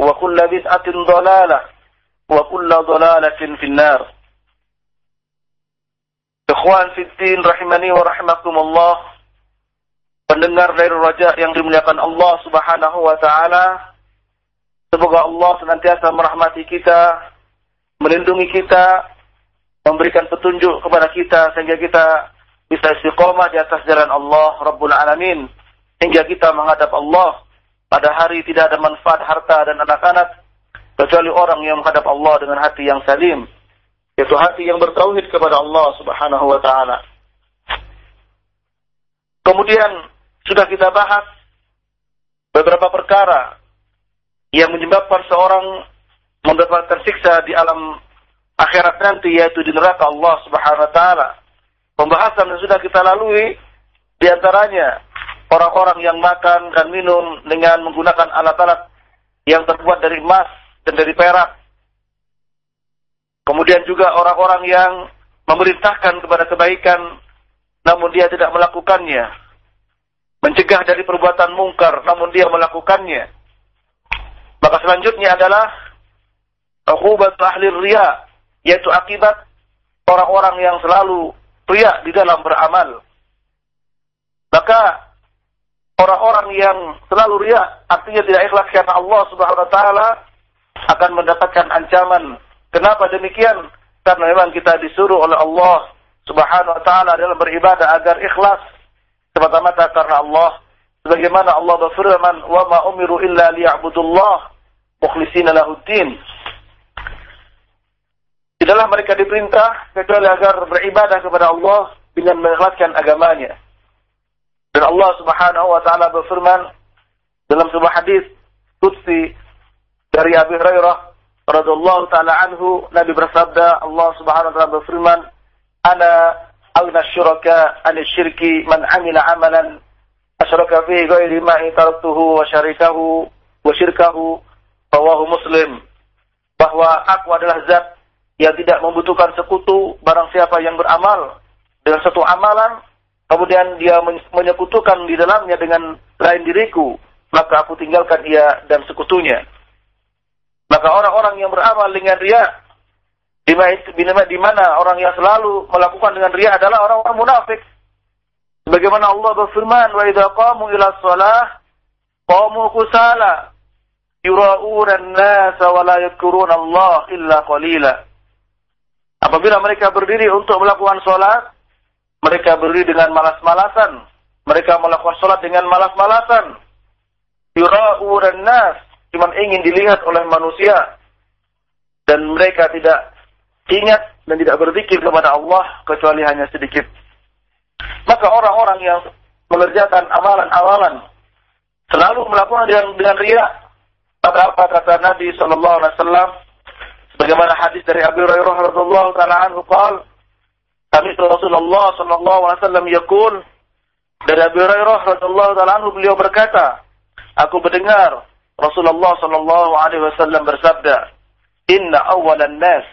وكل بدعة ضلالة وكل ضلالة في النار Ikhwan Fiddin rahimani wa rahimakumullah Pendengar dari Raja yang dimuliakan Allah subhanahu wa ta'ala Semoga Allah senantiasa merahmati kita Melindungi kita Memberikan petunjuk kepada kita Sehingga kita bisa istiqomah di atas jalan Allah Rabbul Alamin Hingga kita menghadap Allah pada hari tidak ada manfaat harta dan anak-anak kecuali orang yang menghadap Allah dengan hati yang salim, yaitu hati yang bertauhid kepada Allah Subhanahu wa taala. Kemudian sudah kita bahas beberapa perkara yang menyebabkan seorang mendapatkan siksa di alam akhirat nanti yaitu di neraka Allah Subhanahu wa taala. Pembahasan yang sudah kita lalui di antaranya orang-orang yang makan dan minum dengan menggunakan alat-alat yang terbuat dari emas dan dari perak. Kemudian juga orang-orang yang memerintahkan kepada kebaikan namun dia tidak melakukannya. Mencegah dari perbuatan mungkar namun dia melakukannya. Maka selanjutnya adalah uqubat ahli riya yaitu akibat orang-orang yang selalu riya di dalam beramal. Maka orang-orang yang selalu riak, artinya tidak ikhlas karena Allah Subhanahu wa taala akan mendapatkan ancaman. Kenapa demikian? Karena memang kita disuruh oleh Allah Subhanahu wa taala dalam beribadah agar ikhlas semata-mata karena Allah. Sebagaimana Allah berfirman, "Wa ma umiru illa liya'budullah mukhlishina lahuddin." Tidaklah mereka diperintah kecuali agar beribadah kepada Allah dengan mengikhlaskan agamanya. Dan Allah Subhanahu wa taala berfirman dalam sebuah hadis qudsi dari Abi Hurairah radhiyallahu taala anhu Nabi bersabda Allah Subhanahu wa taala berfirman ana aghna syuraka an syirki man amila amalan asyraka fi ghairi ma taraktuhu wa syarikahu wa syirkahu rawahu Muslim. Bahwa aku adalah zat yang tidak membutuhkan sekutu barang siapa yang beramal dengan satu amalan kemudian dia menyekutukan di dalamnya dengan lain diriku, maka aku tinggalkan dia dan sekutunya. Maka orang-orang yang beramal dengan ria, di mana orang yang selalu melakukan dengan ria adalah orang-orang munafik. Sebagaimana Allah berfirman, "Wa idza qamu ila shalah qamu kusala yura'una an-nasa wa la Allah illa qalila." Apabila mereka berdiri untuk melakukan salat, mereka berdiri dengan malas-malasan. Mereka melakukan sholat dengan malas-malasan. Yura'u dan nas. Cuma ingin dilihat oleh manusia. Dan mereka tidak ingat dan tidak berzikir kepada Allah kecuali hanya sedikit. Maka orang-orang yang mengerjakan amalan-amalan selalu melakukan dengan dengan riya. Maka apa kata Nabi Shallallahu Alaihi Wasallam? Sebagaimana hadis dari Abu Hurairah radhiallahu taala anhu kami Rasulullah sallallahu alaihi wasallam yaqul dari Abu Hurairah radhiyallahu taala anhu beliau berkata, aku mendengar Rasulullah sallallahu alaihi wasallam bersabda, "Inna awalan nas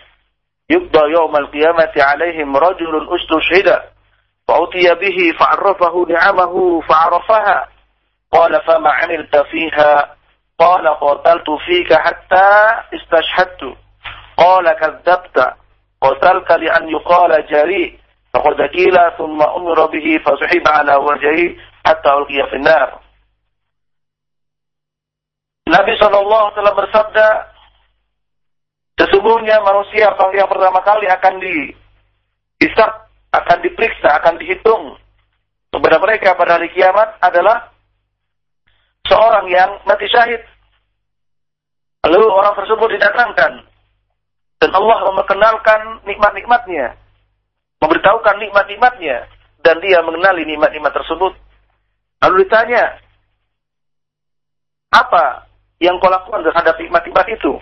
yubda yawmal qiyamati alaihim rajulun ustushhida فأتي به فعرفه نعمه فعرفها قال فما عملت فيها قال قتلت فيك حتى استشهدت قال كذبت قتلت لأن يقال جريء فقد كيل ثم أمر به فسحب على وجهه حتى ألقي في النار Nabi SAW telah bersabda, sesungguhnya manusia yang pertama kali akan dihisap, akan diperiksa, akan dihitung kepada mereka pada hari kiamat adalah seorang yang mati syahid. Lalu orang tersebut didatangkan dan Allah memperkenalkan nikmat-nikmatnya, memberitahukan nikmat-nikmatnya dan dia mengenali nikmat-nikmat tersebut. Lalu ditanya, apa yang kau lakukan terhadap nikmat-nikmat itu?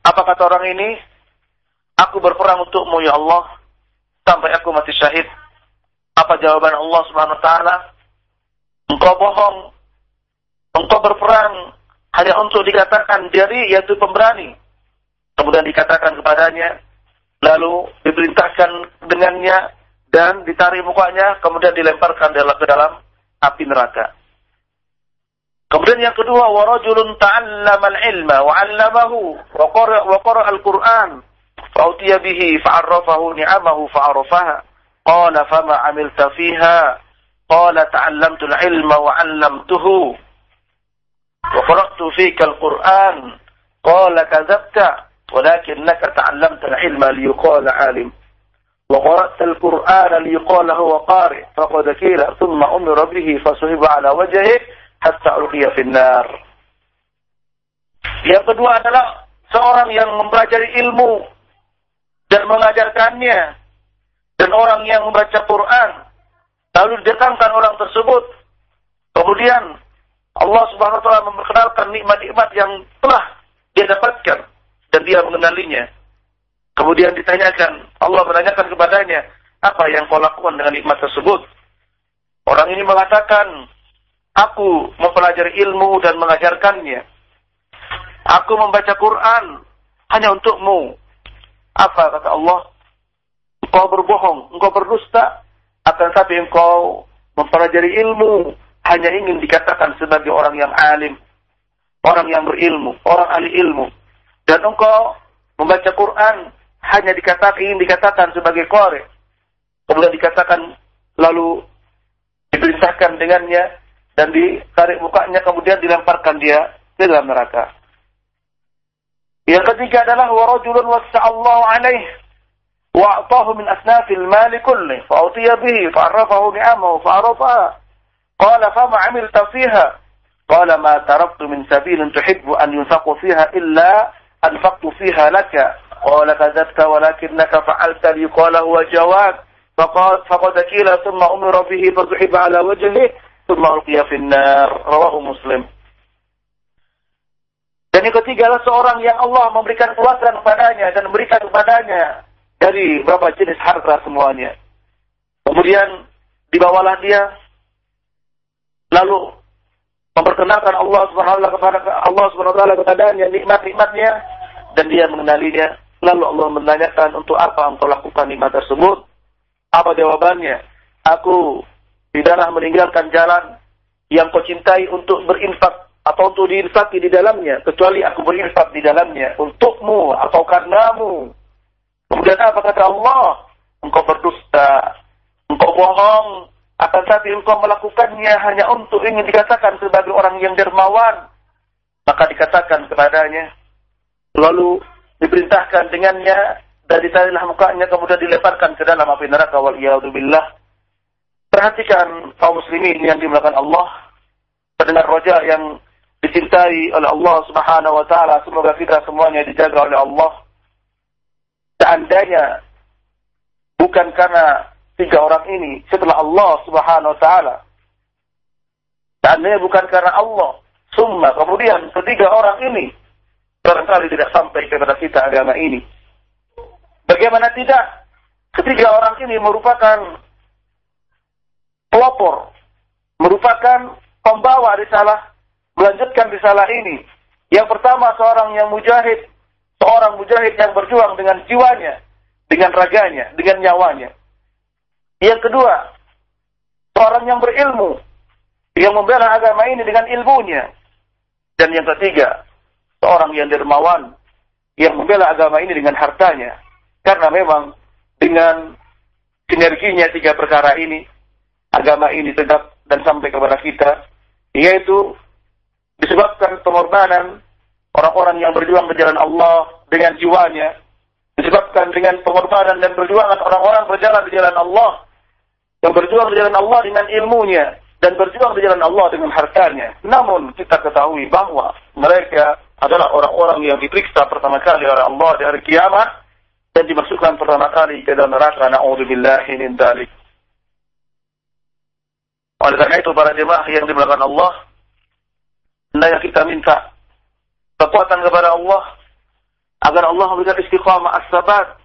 Apa kata orang ini? Aku berperang untukmu ya Allah sampai aku mati syahid. Apa jawaban Allah Subhanahu wa taala? Engkau bohong. Engkau berperang hanya untuk dikatakan jari yaitu pemberani. Kemudian dikatakan kepadanya, lalu diperintahkan dengannya dan ditarik mukanya, kemudian dilemparkan ke dalam api neraka. Kemudian yang kedua, warajulun ta'allama al-ilma wa 'allamahu wa al-Qur'an fa'utiya bihi fa'arrafahu ni'amahu fa'arafaha qala fama 'amilta fiha? Qala ta'allamtu al-ilma wa 'allamtuhu wa qara'tu fika al-Qur'an. Qala kadzabta walakinnaka ta'allamta al-ilma liyuqala 'alim وقرأت القرآن ليقال هو قارئ فقد كيل ثم أمر به فصهب على وجهه hatta ulqiya finnar. Yang kedua adalah seorang yang mempelajari ilmu dan mengajarkannya dan orang yang membaca Quran lalu didatangkan orang tersebut kemudian Allah Subhanahu wa taala memperkenalkan nikmat-nikmat yang telah dia dapatkan dan dia mengenalinya. Kemudian ditanyakan, Allah menanyakan kepadanya, apa yang kau lakukan dengan nikmat tersebut? Orang ini mengatakan, Aku mempelajari ilmu dan mengajarkannya. Aku membaca Quran hanya untukmu. Apa kata Allah? Engkau berbohong, engkau berdusta, akan tapi engkau mempelajari ilmu hanya ingin dikatakan sebagai orang yang alim, orang yang berilmu, orang ahli ilmu. Dan engkau membaca Quran hanya dikatakan dikatakan sebagai qari. Kemudian dikatakan lalu diperintahkan dengannya dan ditarik mukanya kemudian dilemparkan dia ke dalam neraka. Yang ketiga adalah warajulun wasa'allahu alaih wa a'tahu min asnafil mali kulli fa utiya bihi fa arrafahu ni'amahu fa qala fama 'amilta fiha qala ma taraktu min sabilin tuhibbu an yunfaqu fiha illa anfaqtu fiha laka qala kadzabta walakinnaka fa'alta li qala huwa jawab فقد كيل ثم أمر به فسحب على وجهه Tsumma ulqiya finnar. Rawahu Muslim. Dan yang ketiga adalah seorang yang Allah memberikan kuasa kepadanya dan memberikan kepadanya dari berapa jenis harta semuanya. Kemudian dibawalah dia lalu memperkenalkan Allah Subhanahu wa kepada Allah Subhanahu wa taala kepadanya nikmat-nikmatnya dan dia mengenalinya. Lalu Allah menanyakan untuk apa engkau lakukan nikmat tersebut? Apa jawabannya? Aku tidaklah meninggalkan jalan yang kau cintai untuk berinfak atau untuk diinfaki di dalamnya kecuali aku berinfak di dalamnya untukmu atau karenamu kemudian apa kata Allah engkau berdusta engkau bohong akan tapi engkau melakukannya hanya untuk ingin dikatakan sebagai orang yang dermawan maka dikatakan kepadanya lalu diperintahkan dengannya dan ditarilah mukanya kemudian dilemparkan ke dalam api neraka wal Perhatikan kaum muslimin yang dimulakan Allah, pendengar roja yang dicintai oleh Allah Subhanahu wa taala, semoga kita semuanya dijaga oleh Allah. Seandainya bukan karena tiga orang ini setelah Allah Subhanahu wa taala. Seandainya bukan karena Allah, summa kemudian ketiga orang ini barangkali tidak sampai kepada kita agama ini. Bagaimana tidak? Ketiga orang ini merupakan pelopor, merupakan pembawa risalah melanjutkan risalah ini. Yang pertama seorang yang mujahid, seorang mujahid yang berjuang dengan jiwanya, dengan raganya, dengan nyawanya. Yang kedua, seorang yang berilmu, yang membela agama ini dengan ilmunya. Dan yang ketiga, seorang yang dermawan, yang membela agama ini dengan hartanya. Karena memang dengan sinerginya tiga perkara ini, agama ini tegak dan sampai kepada kita, yaitu disebabkan pengorbanan orang-orang yang berjuang di jalan Allah dengan jiwanya, disebabkan dengan pengorbanan dan perjuangan orang-orang berjalan di jalan Allah, yang berjuang di jalan Allah dengan ilmunya, dan berjuang di jalan Allah dengan hartanya. Namun kita ketahui bahwa mereka adalah orang-orang yang diperiksa pertama kali oleh Allah di hari kiamat dan dimasukkan pertama kali ke dalam neraka. Na'udzubillahi min dzalik. Oleh karena itu para jemaah yang dimulakan Allah, hendaknya kita minta kekuatan kepada Allah agar Allah memberikan istiqamah as-sabat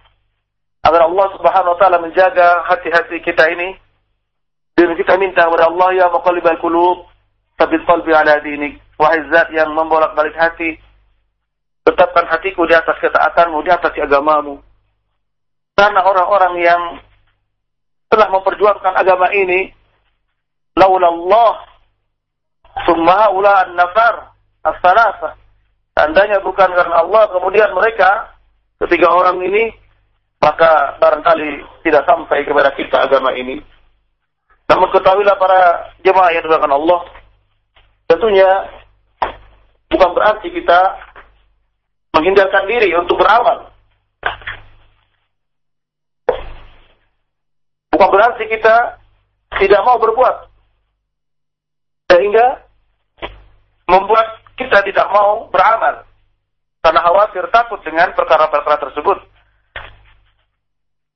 agar Allah Subhanahu wa taala menjaga hati-hati kita ini dan kita minta kepada Allah ya muqallibal qulub sabit qalbi ala dinik. Wahai zat yang membolak-balik hati tetapkan hatiku di atas ketaatanmu di atas agamamu. Karena orang-orang yang telah memperjuangkan agama ini laula Allah summa ula an-nafar as-salasa. Tandanya bukan karena Allah, kemudian mereka, ketiga orang ini, maka barangkali tidak sampai kepada kita agama ini. Namun ketahuilah para jemaah yang dilakukan Allah, tentunya bukan berarti kita menghindarkan diri untuk beramal. Bukan berarti kita tidak mau berbuat. Sehingga membuat kita tidak mau beramal karena khawatir takut dengan perkara-perkara tersebut.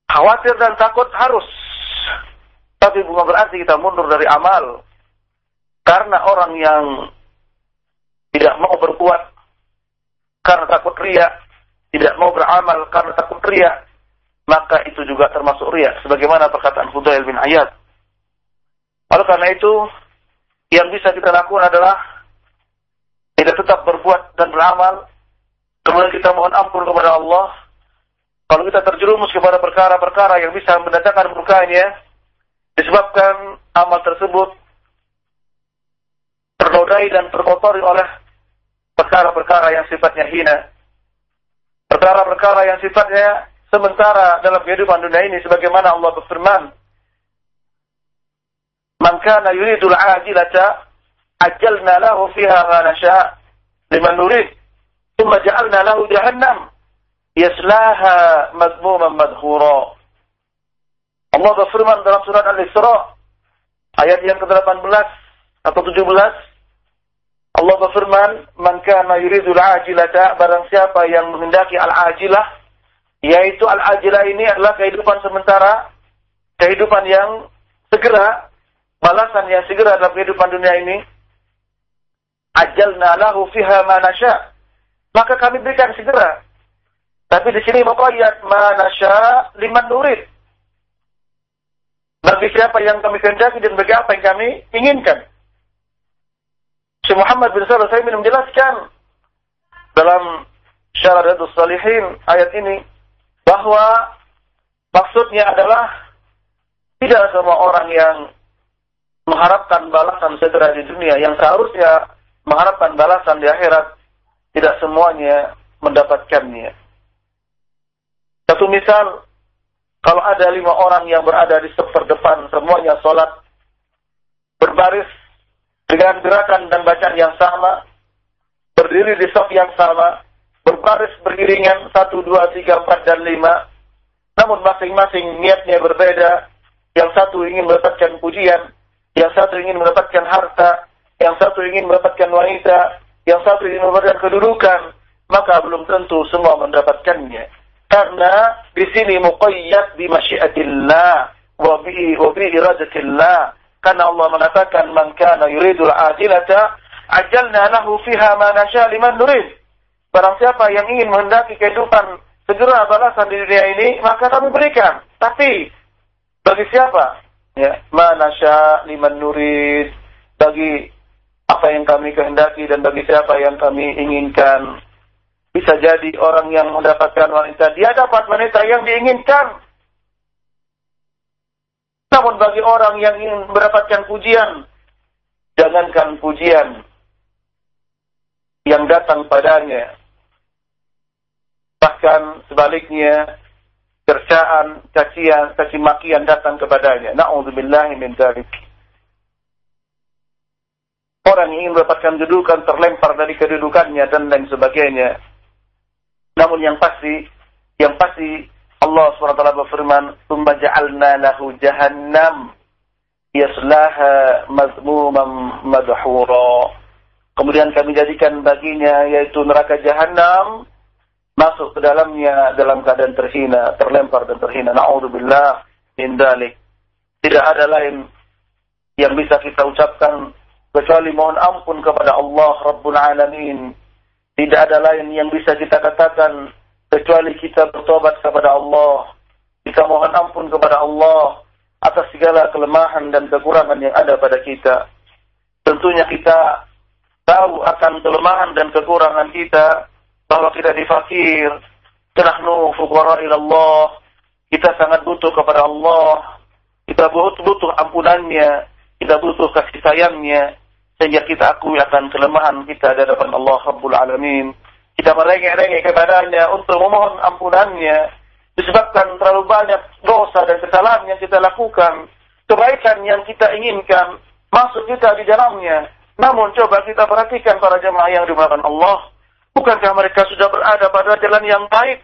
Khawatir dan takut harus, tapi bukan berarti kita mundur dari amal. Karena orang yang tidak mau berbuat karena takut ria, tidak mau beramal karena takut ria, maka itu juga termasuk ria. Sebagaimana perkataan Fudail bin Ayat. Oleh karena itu, yang bisa kita lakukan adalah tidak tetap berbuat dan beramal, kemudian kita mohon ampun kepada Allah, kalau kita terjerumus kepada perkara-perkara yang bisa mendatangkan murkanya, disebabkan amal tersebut ternodai dan terkotori oleh perkara-perkara yang sifatnya hina. Perkara-perkara yang sifatnya sementara dalam kehidupan dunia ini sebagaimana Allah berfirman, "Man kana yuridul ajilata ajjalna lahu fiha ma nasha liman nurid thumma ja'alna lahu jahannam yaslaha madmuman madhura Allah berfirman dalam surat Al-Isra ayat yang ke-18 atau 17 Allah berfirman man kana yuridul ajilata barang siapa yang menghendaki al-ajilah yaitu al-ajilah ini adalah kehidupan sementara kehidupan yang segera balasan yang segera dalam kehidupan dunia ini ajalna lahu fiha ma nasya. Maka kami berikan segera. Tapi di sini muqayyad ma nasya liman nurid. Bagi siapa yang kami kehendaki dan bagi apa yang kami inginkan. Si Muhammad bin Salih saya menjelaskan dalam Syaratul Salihin ayat ini bahwa maksudnya adalah tidak semua orang yang mengharapkan balasan segera di dunia yang seharusnya mengharapkan balasan di akhirat, tidak semuanya mendapatkannya. Satu misal, kalau ada lima orang yang berada di saf terdepan, semuanya sholat, berbaris dengan gerakan dan bacaan yang sama, berdiri di saf yang sama, berbaris beriringan satu, dua, tiga, empat, dan lima, namun masing-masing niatnya berbeda. Yang satu ingin mendapatkan pujian, yang satu ingin mendapatkan harta, yang satu ingin mendapatkan wanita, yang satu ingin mendapatkan kedudukan, maka belum tentu semua mendapatkannya. Karena di sini muqayyad bi masyiatillah wa bi wa bi iradatillah. Karena Allah mengatakan man kana yuridul ajilata ajalna lahu fiha ma nasya liman nurid. Barang siapa yang ingin menghendaki kehidupan segera balasan di dunia ini, maka kami berikan. Tapi bagi siapa? Ya, ma nasya liman nurid. Bagi apa yang kami kehendaki dan bagi siapa yang kami inginkan. Bisa jadi orang yang mendapatkan wanita, dia dapat wanita yang diinginkan. Namun bagi orang yang ingin mendapatkan pujian, jangankan pujian yang datang padanya. Bahkan sebaliknya, cercaan, cacian, caci makian datang kepadanya. Na'udzubillahi min dzalik. Orang yang ingin mendapatkan kedudukan terlempar dari kedudukannya dan lain sebagainya. Namun yang pasti, yang pasti Allah SWT berfirman, "Tsumma ja'alna lahu jahannam yaslaha mazmuman madhura." Kemudian kami jadikan baginya yaitu neraka jahanam masuk ke dalamnya dalam keadaan terhina, terlempar dan terhina. Nauzubillah min dalik. Tidak ada lain yang bisa kita ucapkan kecuali mohon ampun kepada Allah Rabbul Alamin. Tidak ada lain yang bisa kita katakan kecuali kita bertobat kepada Allah. Kita mohon ampun kepada Allah atas segala kelemahan dan kekurangan yang ada pada kita. Tentunya kita tahu akan kelemahan dan kekurangan kita bahwa kita difakir. Nahnu fuqara ila Allah. Kita sangat butuh kepada Allah. Kita butuh, butuh ampunannya. Kita butuh kasih sayangnya sehingga kita akui akan kelemahan kita di hadapan Allah Rabbul Alamin. Kita merengek-rengek kepadanya untuk memohon ampunannya. Disebabkan terlalu banyak dosa dan kesalahan yang kita lakukan. Kebaikan yang kita inginkan masuk kita di dalamnya. Namun coba kita perhatikan para jemaah yang dimulakan Allah. Bukankah mereka sudah berada pada jalan yang baik?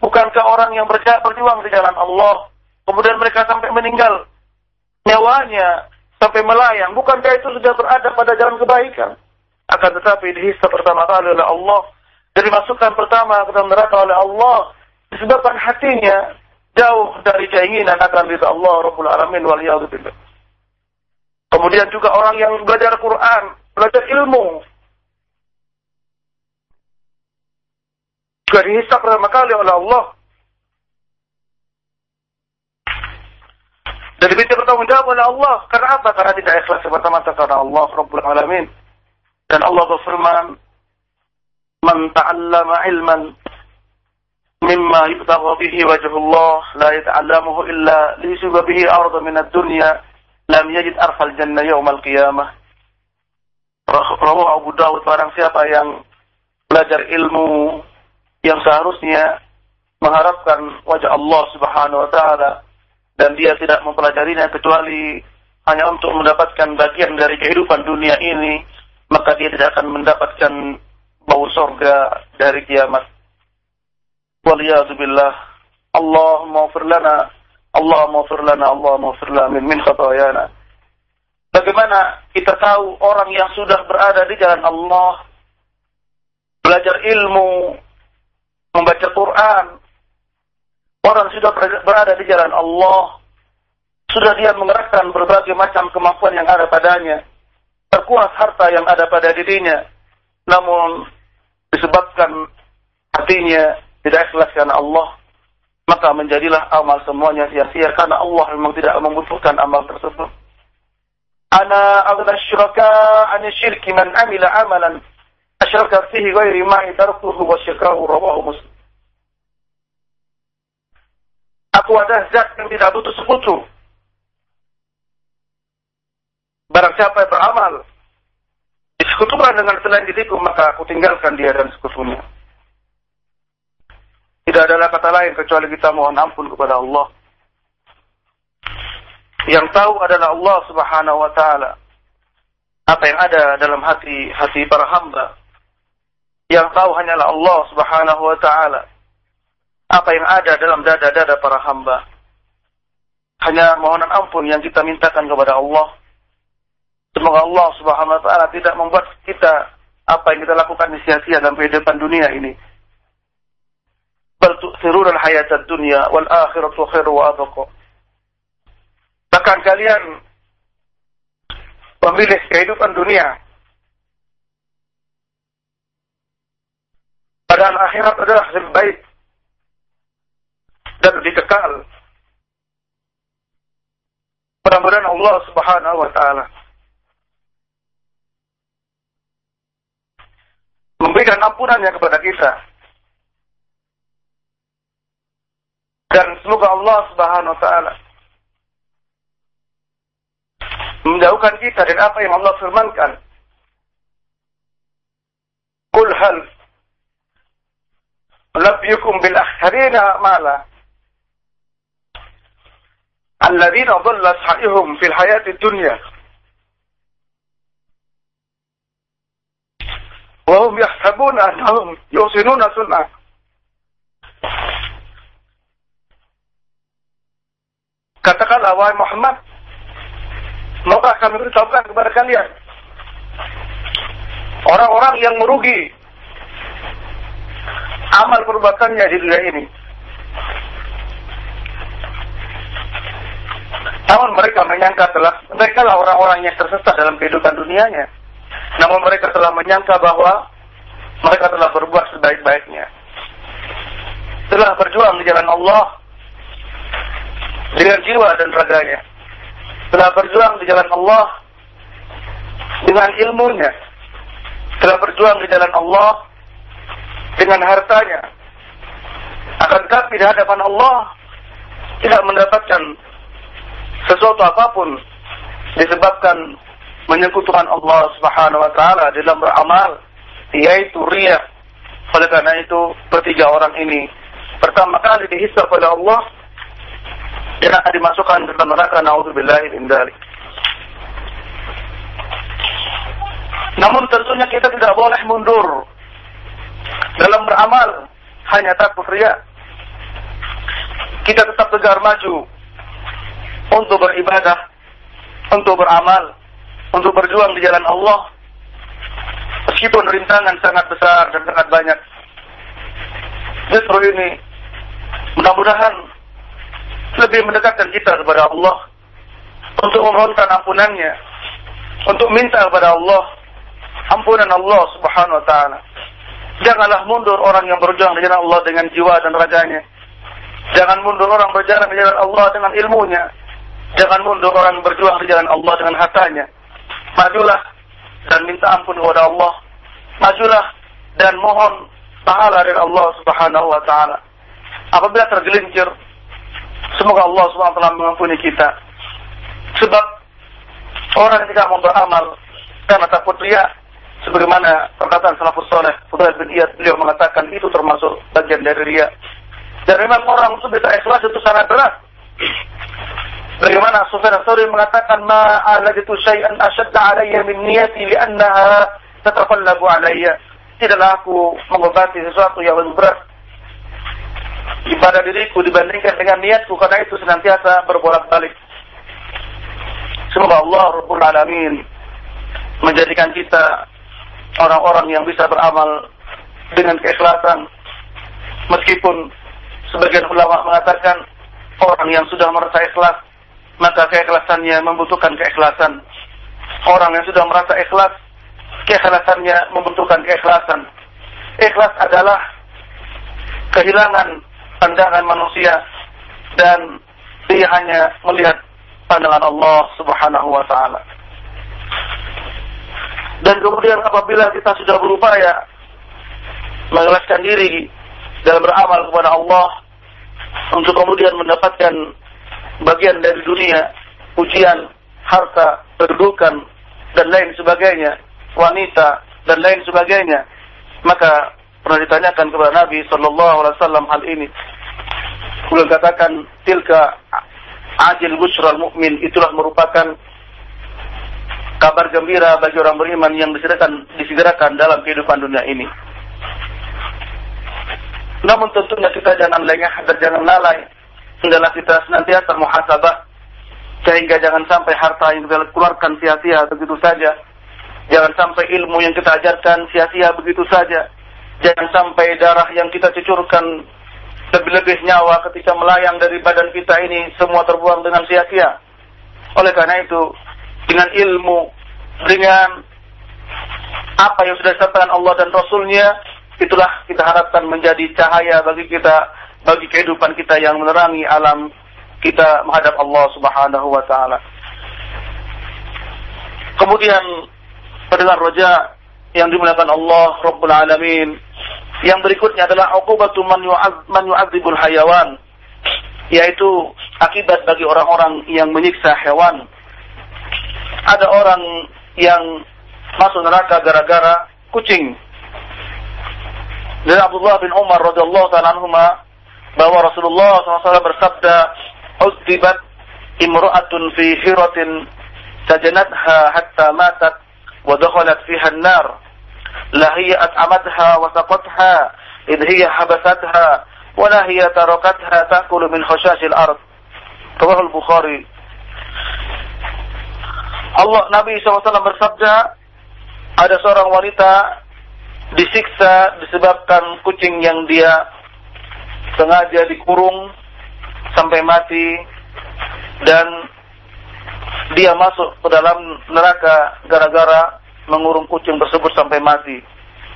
Bukankah orang yang berjuang di jalan Allah, kemudian mereka sampai meninggal nyawanya sampai melayang, bukankah itu sudah berada pada jalan kebaikan? Akan tetapi dihisap pertama kali oleh Allah, dari masukan pertama ke dalam neraka oleh Allah, disebabkan hatinya jauh dari keinginan akan ridha Allah Rabbul Alamin wal Kemudian juga orang yang belajar Quran, belajar ilmu, juga dihisap pertama kali oleh Allah Dan diminta bertanggung jawab oleh Allah. Karena apa? Karena tidak ikhlas semata-mata karena Allah Rabbul Alamin. Dan Allah berfirman, Man ta'allama ilman mimma yubtagha bihi wajhullah la yata'allamuhu illa liyusiba bihi arda min ad-dunya lam yajid arfal jannah yaumal qiyamah. Rawahu Abu Dawud barang siapa yang belajar ilmu yang seharusnya mengharapkan wajah Allah Subhanahu wa taala dan dia tidak mempelajarinya kecuali hanya untuk mendapatkan bagian dari kehidupan dunia ini, maka dia tidak akan mendapatkan bau sorga dari kiamat. Waliyahzubillah. Allah maufir lana. Allah maufir lana. Allah maufir lana min, min khatayana. Bagaimana kita tahu orang yang sudah berada di jalan Allah, belajar ilmu, membaca Quran, Orang sudah berada di jalan Allah, sudah dia mengerahkan berbagai macam kemampuan yang ada padanya, terkuas harta yang ada pada dirinya, namun disebabkan hatinya tidak ikhlas karena Allah, maka menjadilah amal semuanya sia-sia karena Allah memang tidak membutuhkan amal tersebut. Ana aghna syuraka an syirki man amila amalan asyraka fihi ghairi ma'i tarkuhu wa syirkahu rawahu muslim. Aku adalah zat yang tidak butuh sekutu. Barang siapa yang beramal disekutukan dengan selain diriku, maka aku tinggalkan dia dan sekutunya. Tidak adalah kata lain kecuali kita mohon ampun kepada Allah. Yang tahu adalah Allah Subhanahu wa taala. Apa yang ada dalam hati hati para hamba. Yang tahu hanyalah Allah Subhanahu wa taala apa yang ada dalam dada-dada para hamba. Hanya mohonan ampun yang kita mintakan kepada Allah. Semoga Allah Subhanahu wa taala tidak membuat kita apa yang kita lakukan sia-sia dalam kehidupan dunia ini. Bal tu'thiruna al-hayata ad-dunya wal akhiratu khairu wa adqa. Bahkan kalian memilih kehidupan dunia padahal akhirat adalah lebih baik dan lebih kekal. Mudah-mudahan Allah Subhanahu wa taala memberikan ampunannya kepada kita. Dan semoga Allah Subhanahu wa taala menjauhkan kita dari apa yang Allah firmankan. Qul hal nabiyukum bil akhirina a'mala alladzina dhalla sa'ihum fil hayati dunya. Wa hum yahsabuna annahum yusinuna sunnah Katakanlah wahai Muhammad kami beritahukan kepada kalian? Orang-orang yang merugi amal perbuatannya di dunia ini. Namun mereka menyangka telah mereka lah orang-orang yang tersesat dalam kehidupan dunianya. Namun mereka telah menyangka bahwa mereka telah berbuat sebaik-baiknya. Telah berjuang di jalan Allah dengan jiwa dan raganya telah berjuang di jalan Allah dengan ilmunya, telah berjuang di jalan Allah dengan hartanya. Akan tetapi di hadapan Allah tidak mendapatkan sesuatu apa pun disebabkan menyekutukan Allah Subhanahu wa taala dalam beramal yaitu riya. Oleh karena itu, ketiga orang ini pertama kali dihisab oleh Allah yang akan dimasukkan ke dalam neraka naudzubillahi min dzalik. Namun tentunya kita tidak boleh mundur dalam beramal hanya takut riya. Kita tetap tegar maju untuk beribadah, untuk beramal, untuk berjuang di jalan Allah. Meskipun rintangan sangat besar dan sangat banyak. Justru ini mudah-mudahan lebih mendekatkan kita kepada Allah untuk memohonkan ampunannya, untuk minta kepada Allah ampunan Allah Subhanahu wa taala. Janganlah mundur orang yang berjuang di jalan Allah dengan jiwa dan raganya. Jangan mundur orang berjalan di jalan Allah dengan ilmunya. Jangan mundur orang berjuang di jalan Allah dengan hartanya. Majulah dan minta ampun kepada Allah. Majulah dan mohon pahala dari Allah Subhanahu wa taala. Apabila tergelincir Semoga Allah SWT mengampuni kita. Sebab orang yang tidak mau beramal karena takut ria, sebagaimana perkataan salafus soleh, Fudail bin Iyad, beliau mengatakan itu termasuk bagian dari ria. Dan memang orang itu bisa ikhlas itu sangat berat. Bagaimana Sufyan Thawri mengatakan ma alajtu syai'an ashadda alayya min niyati li'annaha tataqallabu alayya. Tidaklah aku mengobati sesuatu yang lebih berat ibadah diriku dibandingkan dengan niatku karena itu senantiasa berbolak-balik. Semoga Allah Rabbul Alamin menjadikan kita orang-orang yang bisa beramal dengan keikhlasan meskipun sebagian ulama mengatakan orang yang sudah merasa ikhlas maka keikhlasannya membutuhkan keikhlasan orang yang sudah merasa ikhlas keikhlasannya membutuhkan keikhlasan ikhlas adalah kehilangan pandangan manusia dan dia hanya melihat pandangan Allah Subhanahu wa taala. Dan kemudian apabila kita sudah berupaya mengikhlaskan diri dalam beramal kepada Allah untuk kemudian mendapatkan bagian dari dunia, ujian, harta, kedudukan dan lain sebagainya, wanita dan lain sebagainya, maka pernah ditanyakan kepada Nabi Shallallahu Alaihi Wasallam hal ini. Beliau katakan tilka ajil busral mukmin itulah merupakan kabar gembira bagi orang beriman yang disegerakan, disegerakan dalam kehidupan dunia ini. Namun tentunya kita jangan lengah dan jangan lalai. Hendaklah kita senantiasa muhasabah sehingga jangan sampai harta yang kita keluarkan sia-sia begitu saja. Jangan sampai ilmu yang kita ajarkan sia-sia begitu saja Jangan sampai darah yang kita cucurkan lebih-lebih nyawa ketika melayang dari badan kita ini semua terbuang dengan sia-sia. Oleh karena itu, dengan ilmu, dengan apa yang sudah disampaikan Allah dan Rasulnya, itulah kita harapkan menjadi cahaya bagi kita, bagi kehidupan kita yang menerangi alam kita menghadap Allah Subhanahu wa taala. Kemudian pendengar roja yang dimuliakan Allah Rabbul Alamin. Yang berikutnya adalah uqubatu man yu'adzibul hayawan yaitu akibat bagi orang-orang yang menyiksa hewan. Ada orang yang masuk neraka gara-gara kucing. Dari Abdullah bin Umar radhiyallahu taala bahwa Rasulullah SAW bersabda, "Udzibat imra'atun fi hiratin sajanatha hatta matat wa dakhalat fiha an-nar. La hiya at'amatha wa saqatha hiya habasatha wa la hiya tarakatha ta'kulu min khashashil ard." Rawahul Bukhari. Allah Nabi SAW bersabda, ada seorang wanita disiksa disebabkan kucing yang dia sengaja dikurung sampai mati dan dia masuk ke dalam neraka gara-gara mengurung kucing tersebut sampai mati.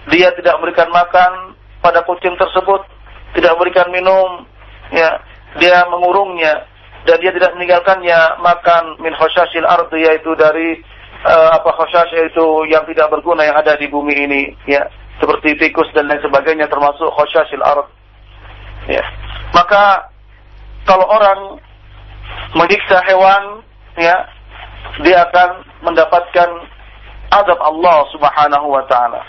Dia tidak memberikan makan pada kucing tersebut, tidak memberikan minum, ya, dia mengurungnya dan dia tidak meninggalkannya makan min khosyasil ardi yaitu dari uh, apa khosyash yaitu yang tidak berguna yang ada di bumi ini, ya, seperti tikus dan lain sebagainya termasuk khosyasil ardi. Ya. Maka kalau orang menyiksa hewan, ya, dia akan mendapatkan azab Allah Subhanahu wa taala.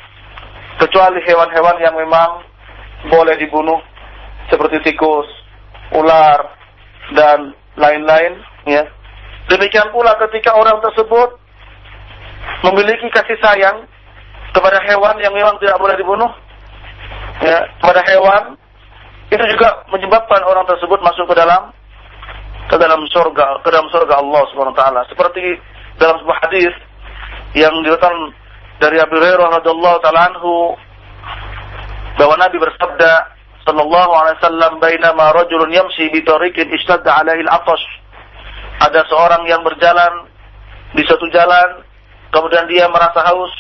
Kecuali hewan-hewan yang memang boleh dibunuh seperti tikus, ular dan lain-lain, ya. Demikian pula ketika orang tersebut memiliki kasih sayang kepada hewan yang memang tidak boleh dibunuh, ya, kepada hewan itu juga menyebabkan orang tersebut masuk ke dalam ke dalam surga ke dalam surga Allah Subhanahu wa taala. Seperti dalam sebuah hadis yang diriwayatkan dari Abu Hurairah radhiyallahu taala anhu bahwa Nabi bersabda sallallahu alaihi wasallam bainama rajulun yamshi bi tariqin ishtadda alaihi al-atash ada seorang yang berjalan di suatu jalan kemudian dia merasa haus.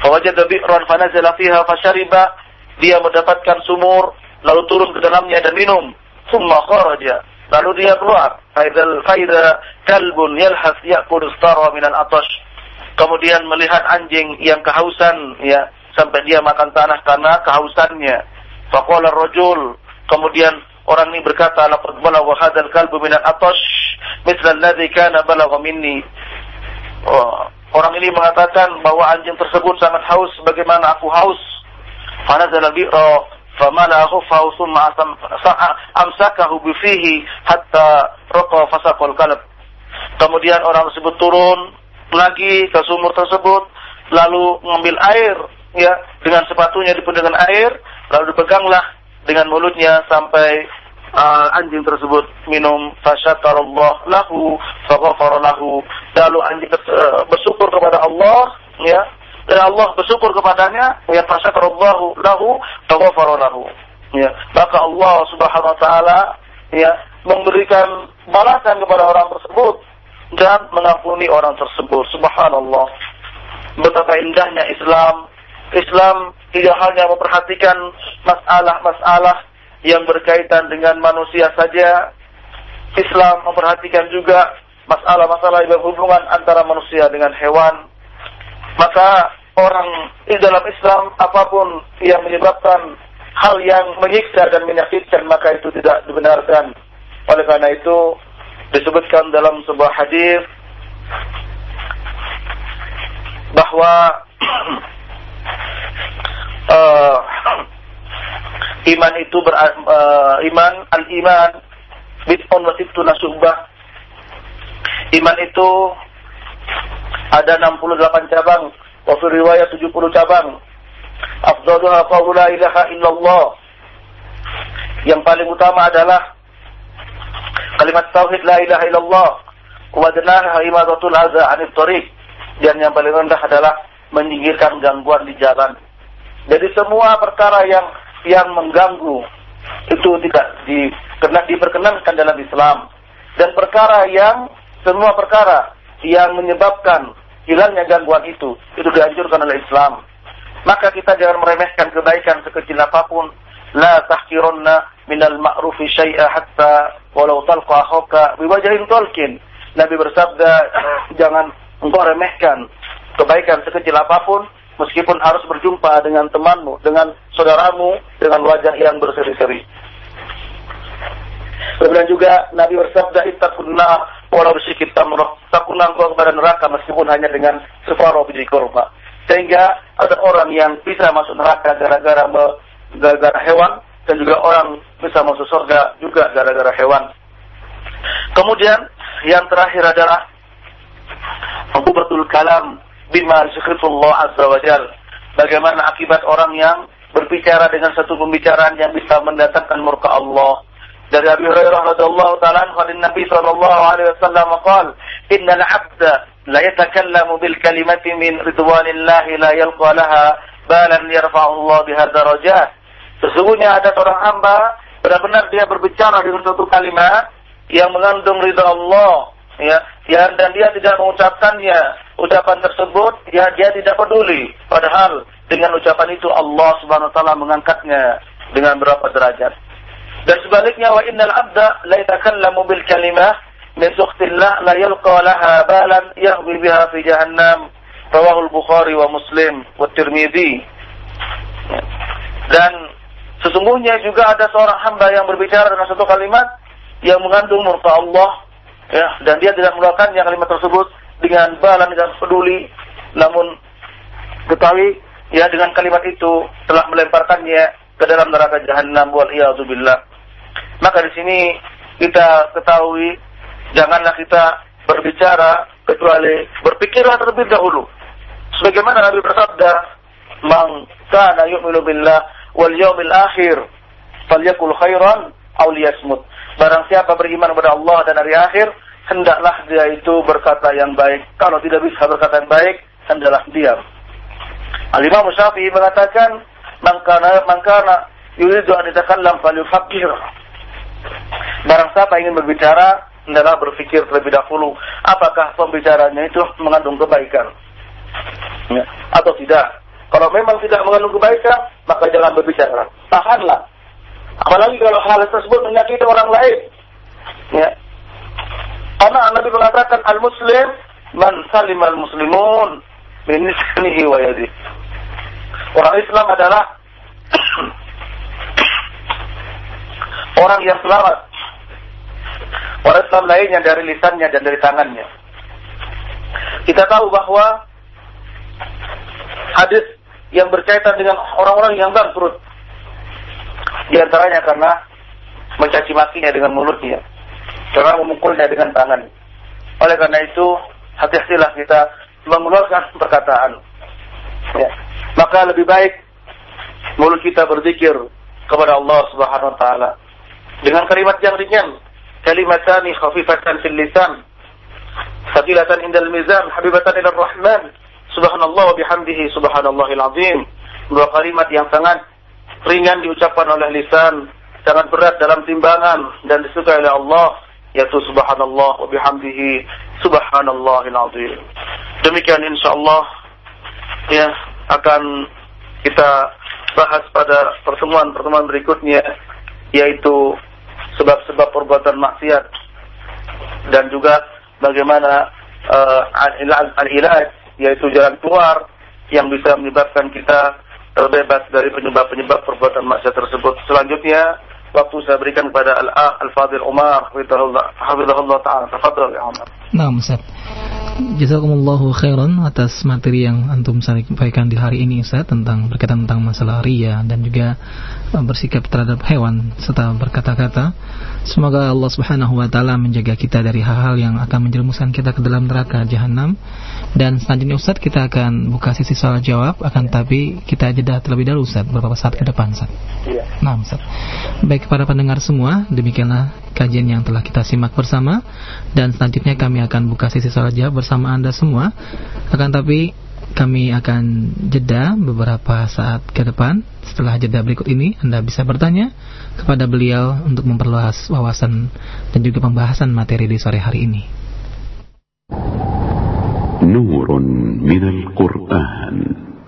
Fawajada bi'ran fanazala fiha fashariba dia mendapatkan sumur lalu turun ke dalamnya dan minum. Summa kharaja. Lalu dia keluar. Faidal faida kalbun yalhas yakul stara minal atash. Kemudian melihat anjing yang kehausan ya sampai dia makan tanah karena kehausannya. Faqala rajul kemudian orang ini berkata laqad balagha hadzal kalbu minal atash mithla alladhi kana balagha minni. Oh, orang ini mengatakan bahwa anjing tersebut sangat haus bagaimana aku haus. Fanazala bi'ra فملأ خفه ثم أمسكه بفيه حتى رقى فسق القلب kemudian orang tersebut turun lagi ke sumur tersebut lalu mengambil air ya dengan sepatunya dipenuhi dengan air lalu dipeganglah dengan mulutnya sampai uh, anjing tersebut minum fasyakarallah lahu faghfara lahu lalu anjing uh, bersyukur kepada Allah ya dan Allah bersyukur kepadanya ya fasyakarallahu lahu faghfara lahu. Ya maka Allah Subhanahu wa taala ya memberikan balasan kepada orang tersebut dan mengampuni orang tersebut. Subhanallah. Betapa indahnya Islam. Islam tidak hanya memperhatikan masalah-masalah yang berkaitan dengan manusia saja. Islam memperhatikan juga masalah-masalah yang berhubungan antara manusia dengan hewan. Maka orang di dalam Islam apa pun yang menyebabkan hal yang menyiksa dan menyakitkan maka itu tidak dibenarkan. Oleh karena itu disebutkan dalam sebuah hadis bahwa uh, iman itu ber, uh, iman al iman bid'un wa Iman itu ada 68 cabang Wa riwayat 70 cabang. Afdaluha qawlu la ilaha illallah. Yang paling utama adalah kalimat tauhid la ilaha illallah. Wa adnaha imadatul adza. Dan yang paling rendah adalah menyingkirkan gangguan di jalan. Jadi semua perkara yang yang mengganggu itu tidak di, diperkenankan dalam Islam. Dan perkara yang semua perkara yang menyebabkan hilangnya gangguan itu, itu dianjurkan oleh Islam. Maka kita jangan meremehkan kebaikan sekecil apa pun. La tahkirunna minal ma'rufi syai'a hatta walau talqa akhoka biwajahin tolkin. Nabi bersabda, jangan engkau remehkan kebaikan sekecil apa pun, meskipun harus berjumpa dengan temanmu, dengan saudaramu, dengan wajah yang berseri-seri. Kemudian juga Nabi bersabda, Ittaqunna bisikit tamroh. Takutlah engkau kepada neraka meskipun hanya dengan separuh biji kurma. Sehingga ada orang yang bisa masuk neraka gara-gara gara-gara hewan dan juga orang bisa masuk surga juga gara-gara hewan. Kemudian yang terakhir adalah aku betul kalam bima Allah azza wa jal. Bagaimana akibat orang yang berbicara dengan satu pembicaraan yang bisa mendatangkan murka Allah. Dari Abi Hurairah radhiyallahu taala anhu Nabi sallallahu alaihi wasallam qaal, "Innal 'abda la yatakallamu bil kalimati min ridwanillah la yalqa laha balan yarfa'u Allah biha darajat." Sesungguhnya ada seorang hamba benar-benar dia berbicara dengan satu kalimat yang mengandung ridha Allah ya, ya dan dia tidak mengucapkannya. Ucapan tersebut ya dia tidak peduli. Padahal dengan ucapan itu Allah Subhanahu wa taala mengangkatnya dengan berapa derajat dan sebaliknya wa innal abda la yatakallamu bil kalimah min sukhtillah la yalqa laha balan yahwi biha fi jahannam. Rawahul bukhari wa muslim wa tirmidzi dan sesungguhnya juga ada seorang hamba yang berbicara dengan satu kalimat yang mengandung murka Allah ya dan dia tidak yang kalimat tersebut dengan balan dan peduli. Namun ketahui ya dengan kalimat itu telah melemparkannya ke dalam neraka jahanam wal billah maka di sini kita ketahui janganlah kita berbicara kecuali berpikirlah terlebih dahulu sebagaimana Nabi bersabda man kana yu'minu billah wal yawmil akhir falyakul khairan aw liyasmut Barang siapa beriman kepada Allah dan hari akhir, hendaklah dia itu berkata yang baik. Kalau tidak bisa berkata yang baik, hendaklah diam. Al-Imam Syafi'i mengatakan, "Mangkana mangkana yuridu an yatakallam falyufakkir." Barang siapa ingin berbicara, hendaklah berpikir terlebih dahulu apakah pembicaranya itu mengandung kebaikan ya, atau tidak. Kalau memang tidak mengandung kebaikan, maka jangan berbicara. Tahanlah Apalagi kalau hal tersebut menyakiti orang lain. Ya. Karena Nabi mengatakan al-muslim man salim al-muslimun min lisanihi wa yadi. Orang Islam adalah orang yang selamat. Orang Islam lainnya dari lisannya dan dari tangannya. Kita tahu bahwa hadis yang berkaitan dengan orang-orang yang bangkrut di antaranya karena mencaci makinya dengan mulutnya, karena memukulnya dengan tangan. Oleh karena itu, hati-hatilah kita mengeluarkan perkataan. Ya. Maka lebih baik mulut kita berzikir kepada Allah Subhanahu wa taala dengan kalimat yang ringan, kalimatani khafifatan fil lisan, thaqilatan indal mizan, habibatan ila rahman, subhanallah wa bihamdihi subhanallahil azim. Dua kalimat yang sangat ringan diucapkan oleh lisan, sangat berat dalam timbangan dan disukai oleh Allah, yaitu subhanallah wa bihamdihi subhanallahil azim. Demikian insyaallah ya akan kita bahas pada pertemuan-pertemuan berikutnya yaitu sebab-sebab perbuatan maksiat dan juga bagaimana uh, al-ilaj yaitu jalan keluar yang bisa menyebabkan kita terbebas dari penyebab-penyebab perbuatan maksiat tersebut. Selanjutnya, waktu saya berikan kepada Al-Fadil Umar, hafizahullah ta'ala. Tafadhol ya. Nah, Ustaz. Jazakumullahu khairan atas materi yang antum sampaikan di hari ini Ustaz tentang berkaitan tentang masalah ria dan juga uh, bersikap terhadap hewan serta berkata-kata. Semoga Allah Subhanahu wa taala menjaga kita dari hal-hal yang akan menjerumuskan kita ke dalam neraka jahanam. Dan selanjutnya Ustaz kita akan buka sisi soal jawab akan tapi kita jeda terlebih dahulu Ustaz beberapa saat ke depan Ustaz. Nah, Ustaz. Baik para pendengar semua, demikianlah kajian yang telah kita simak bersama dan selanjutnya kami akan buka sesi salat jawab bersama Anda semua. Akan tapi kami akan jeda beberapa saat ke depan. Setelah jeda berikut ini, Anda bisa bertanya kepada beliau untuk memperluas wawasan dan juga pembahasan materi di sore hari ini. Nurun minal Qur'an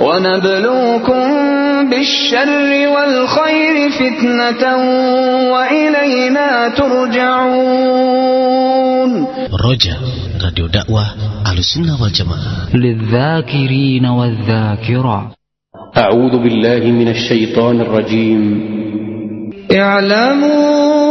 ونبلوكم بالشر والخير فتنة وإلينا ترجعون. رجاء راديو دعوة على السنة والجماعة. للذاكرين والذاكرات أعوذ بالله من الشيطان الرجيم. اعلموا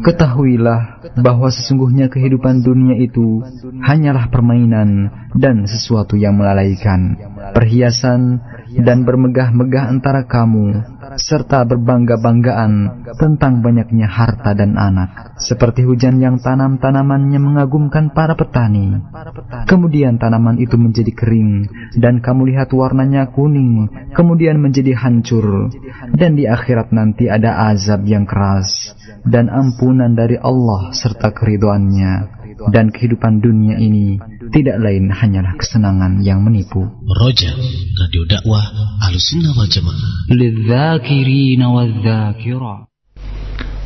Ketahuilah bahwa sesungguhnya kehidupan dunia itu hanyalah permainan dan sesuatu yang melalaikan, perhiasan dan bermegah-megah antara kamu, serta berbangga-banggaan tentang banyaknya harta dan anak, seperti hujan yang tanam-tanamannya mengagumkan para petani. Kemudian tanaman itu menjadi kering, dan kamu lihat warnanya kuning, kemudian menjadi hancur, dan di akhirat nanti ada azab yang keras dan ampunan dari Allah serta keriduannya dan kehidupan dunia ini tidak lain hanyalah kesenangan yang menipu. Roja, Radio Dakwah, Alusinna wal Jamaah. Lidzakirina.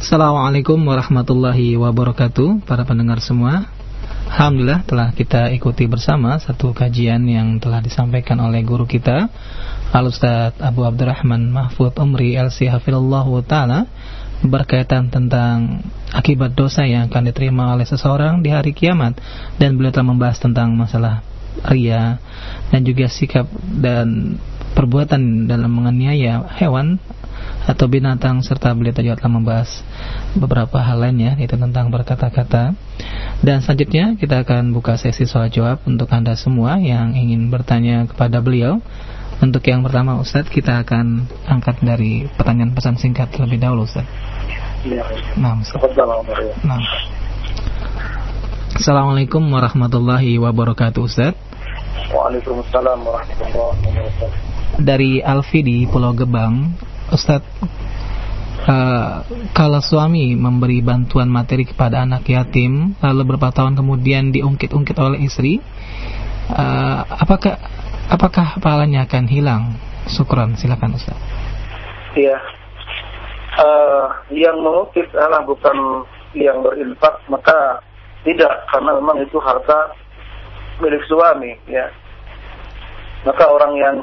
Assalamualaikum warahmatullahi wabarakatuh Para pendengar semua Alhamdulillah telah kita ikuti bersama Satu kajian yang telah disampaikan oleh guru kita Al-Ustaz Abu Abdurrahman Mahfud Umri LC Hafizallahu Ta'ala Berkaitan tentang akibat dosa yang akan diterima oleh seseorang di hari kiamat. Dan beliau telah membahas tentang masalah ria Dan juga sikap dan perbuatan dalam menganiaya hewan atau binatang. Serta beliau juga telah membahas beberapa hal lainnya itu tentang berkata-kata. Dan selanjutnya kita akan buka sesi soal jawab untuk anda semua yang ingin bertanya kepada beliau. Untuk yang pertama Ustadz kita akan angkat dari pertanyaan pesan singkat terlebih dahulu Ustadz nah, Ustadz. nah. Assalamualaikum warahmatullahi wabarakatuh Ustadz Waalaikumsalam warahmatullahi wabarakatuh. Dari Alfi di Pulau Gebang. Ustadz uh, kalau suami memberi bantuan materi kepada anak yatim lalu beberapa tahun kemudian diungkit-ungkit oleh istri uh, apakah apakah pahalanya akan hilang? Syukran silakan Ustaz. Iya uh, yang mengungkit adalah bukan yang berinfak maka tidak karena memang itu harta milik suami ya maka orang yang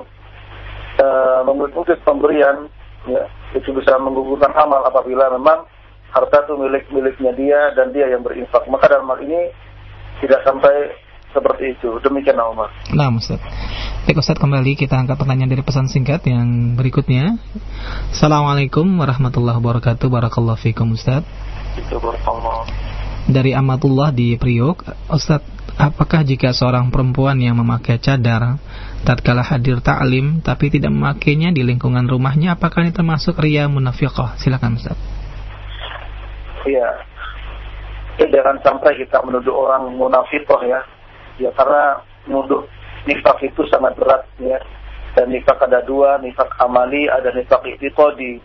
uh, mengungkit pemberian ya, itu bisa menggugurkan amal apabila memang harta itu milik miliknya dia dan dia yang berinfak. Maka dalam hal ini tidak sampai seperti itu. Demikian Umar. Nah, Ustaz. Baik Ustaz kembali kita angkat pertanyaan dari pesan singkat yang berikutnya. Assalamualaikum warahmatullahi wabarakatuh. Barakallahu fikum Ustaz. Dari Amatullah di Priok, Ustaz, apakah jika seorang perempuan yang memakai cadar tatkala hadir ta'lim tapi tidak memakainya di lingkungan rumahnya apakah ini termasuk ria munafiqah silakan Ustaz Iya ya, jangan sampai kita menuduh orang munafiqah ya ya karena menuduh nifak itu sangat berat ya dan nifak ada dua nifak amali ada nifak itikodi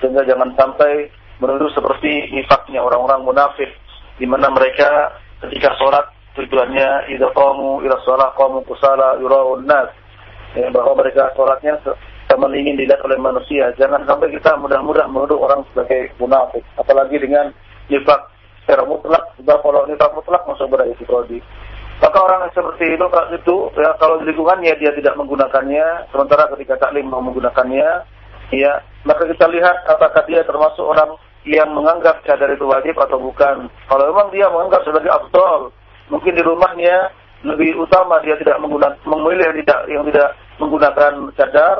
sehingga jangan sampai menuduh seperti nifaknya orang-orang munafik di mana mereka ketika sholat tujuannya idza qamu ila shalah qamu kusala yuraun nas ya, bahwa mereka sholatnya sama ingin dilihat oleh manusia. Jangan sampai kita mudah-mudah menuduh orang sebagai munafik, apalagi dengan nifak secara mutlak. Sebab kalau nifak mutlak masuk berada di prodi. Maka orang yang seperti itu, itu ya, kalau di lingkungannya dia tidak menggunakannya, sementara ketika taklim mau menggunakannya, ya maka kita lihat apakah dia termasuk orang yang menganggap cadar itu wajib atau bukan. Kalau memang dia menganggap sebagai afdol, mungkin di rumahnya lebih utama dia tidak menggunakan memilih tidak yang tidak menggunakan cadar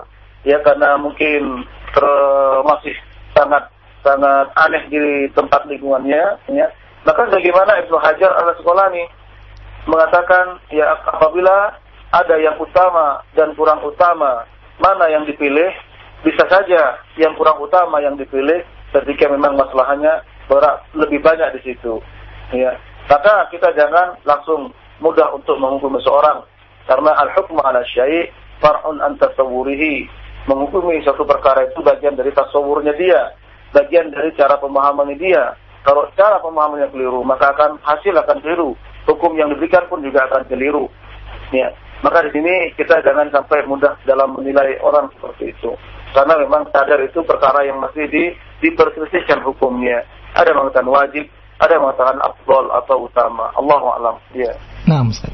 ya karena mungkin ter, masih sangat sangat aneh di tempat lingkungannya ya maka bagaimana Ibnu Hajar al Asqalani mengatakan ya apabila ada yang utama dan kurang utama mana yang dipilih bisa saja yang kurang utama yang dipilih ketika memang masalahnya berat lebih banyak di situ ya maka kita jangan langsung mudah untuk menghukumi seorang karena al-hukmu ala syai' far'un an tasawwurihi menghukumi satu perkara itu bagian dari tasawurnya dia, bagian dari cara pemahamannya dia. Kalau cara pemahamannya keliru, maka akan hasil akan keliru. Hukum yang diberikan pun juga akan keliru. Ya. Maka di sini kita jangan sampai mudah dalam menilai orang seperti itu. Karena memang sadar itu perkara yang masih di, diperselisihkan hukumnya. Ada yang mengatakan wajib, ada yang mengatakan afdol atau utama. Allah alam. Ya. Nah, Ustaz.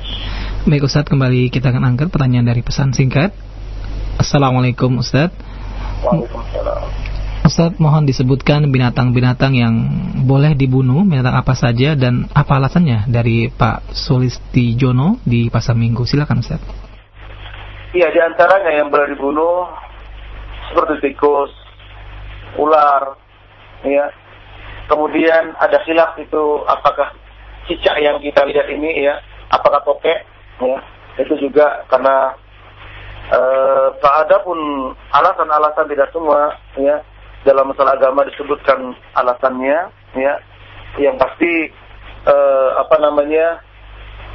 Baik Ustaz, kembali kita akan angkat pertanyaan dari pesan singkat. Assalamualaikum Ustaz. Ustaz mohon disebutkan binatang-binatang yang boleh dibunuh, binatang apa saja dan apa alasannya dari Pak Solisti Jono di Pasar Minggu. Silakan Ustaz. Iya, di antaranya yang boleh dibunuh seperti tikus, ular, ya. Kemudian ada silap itu apakah cicak yang kita lihat ini ya, apakah tokek, ya. Itu juga karena Eh, ada pun alasan-alasan tidak semua ya dalam masalah agama disebutkan alasannya ya yang pasti uh, apa namanya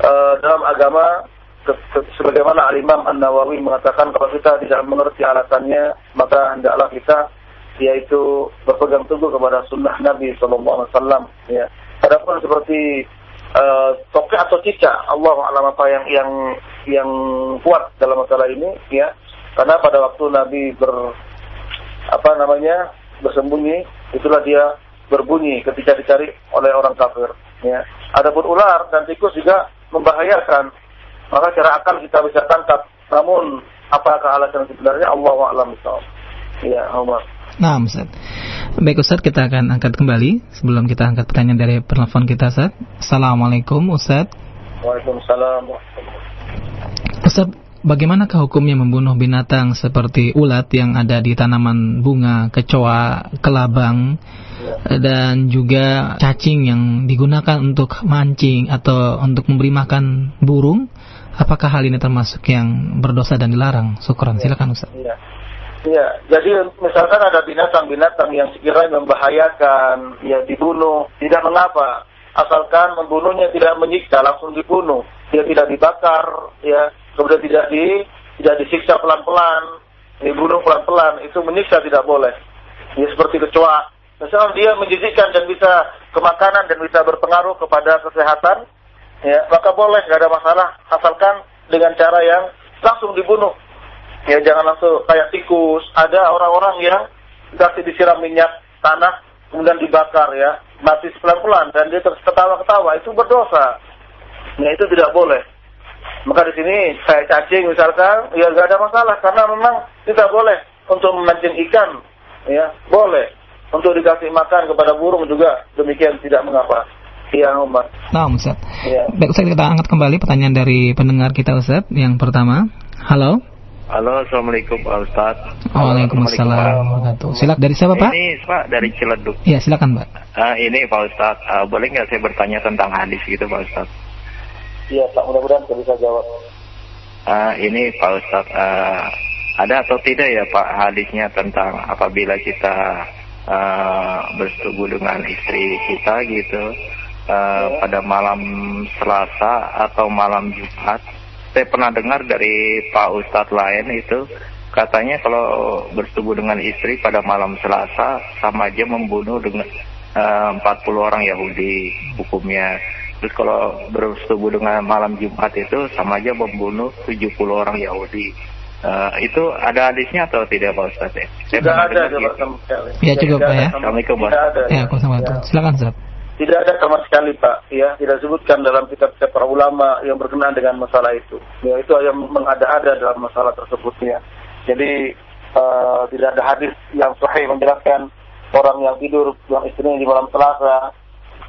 uh, dalam agama sebagaimana Al-Imam An-Nawawi mengatakan kalau kita tidak mengerti alasannya maka hendaklah kita yaitu berpegang teguh kepada sunnah Nabi Sallallahu Alaihi Wasallam ya. Adapun seperti uh, tokek atau cicak Allah alam apa yang yang yang kuat dalam masalah ini ya karena pada waktu Nabi ber apa namanya bersembunyi itulah dia berbunyi ketika dicari oleh orang kafir ya adapun ular dan tikus juga membahayakan maka secara akal kita bisa tangkap namun apakah alasan sebenarnya Allah alam ya Allah Nah, Ustaz. Baik Ustaz, kita akan angkat kembali sebelum kita angkat pertanyaan dari penelpon kita, Ustaz. Assalamualaikum, Ustaz. Waalaikumsalam. Ustaz, bagaimanakah hukumnya membunuh binatang seperti ulat yang ada di tanaman bunga, kecoa, kelabang, ya. dan juga cacing yang digunakan untuk mancing atau untuk memberi makan burung? Apakah hal ini termasuk yang berdosa dan dilarang? Syukuran, silakan Ustaz. Ya. Ya, jadi misalkan ada binatang-binatang yang sekiranya membahayakan, ya dibunuh, tidak mengapa. Asalkan membunuhnya tidak menyiksa, langsung dibunuh. Dia tidak dibakar, ya, kemudian tidak di tidak disiksa pelan-pelan, dibunuh pelan-pelan, itu menyiksa tidak boleh. Ya seperti kecoa. Misalnya dia menjijikkan dan bisa kemakanan dan bisa berpengaruh kepada kesehatan, ya maka boleh, nggak ada masalah, asalkan dengan cara yang langsung dibunuh Ya jangan langsung kayak tikus. Ada orang-orang yang dikasih disiram minyak tanah kemudian dibakar ya mati pelan-pelan dan dia terus ketawa-ketawa itu berdosa. Nah itu tidak boleh. Maka di sini saya cacing misalkan ya nggak ada masalah karena memang tidak boleh untuk memancing ikan ya boleh untuk dikasih makan kepada burung juga demikian tidak mengapa. Iya, Umar. Nah, Ustaz. Ya. Baik, Ustaz kita angkat kembali pertanyaan dari pendengar kita, Ustaz. Yang pertama, halo. Halo, assalamualaikum Pak Ustaz. Waalaikumsalam Silakan dari siapa Pak? Ini Pak dari Ciledug. Iya silakan Pak. Uh, ini Pak Ustaz, uh, boleh nggak saya bertanya tentang hadis gitu Pak Ustaz? Iya Pak, mudah-mudahan saya bisa jawab. Uh, ini Pak Ustaz, uh, ada atau tidak ya Pak hadisnya tentang apabila kita uh, bersetubuh dengan istri kita gitu uh, ya. pada malam Selasa atau malam Jumat saya pernah dengar dari Pak Ustadz lain itu katanya kalau bersetubuh dengan istri pada malam Selasa sama aja membunuh dengan uh, 40 orang Yahudi hukumnya. Terus kalau bersetubuh dengan malam Jumat itu sama aja membunuh 70 orang Yahudi. Uh, itu ada hadisnya atau tidak Pak Ustaz ya? Tidak ada gitu. sama sekali. Ya cukup Pak ya. Assalamualaikum Tidak ada. Ya, aku sama itu. Silakan Ustaz. Tidak ada sama sekali Pak, ya tidak disebutkan dalam kitab-kitab para ulama yang berkenaan dengan masalah itu. Ya itu yang mengada-ada dalam masalah tersebutnya. Jadi uh, tidak ada hadis yang sahih menjelaskan orang yang tidur yang istrinya di malam Selasa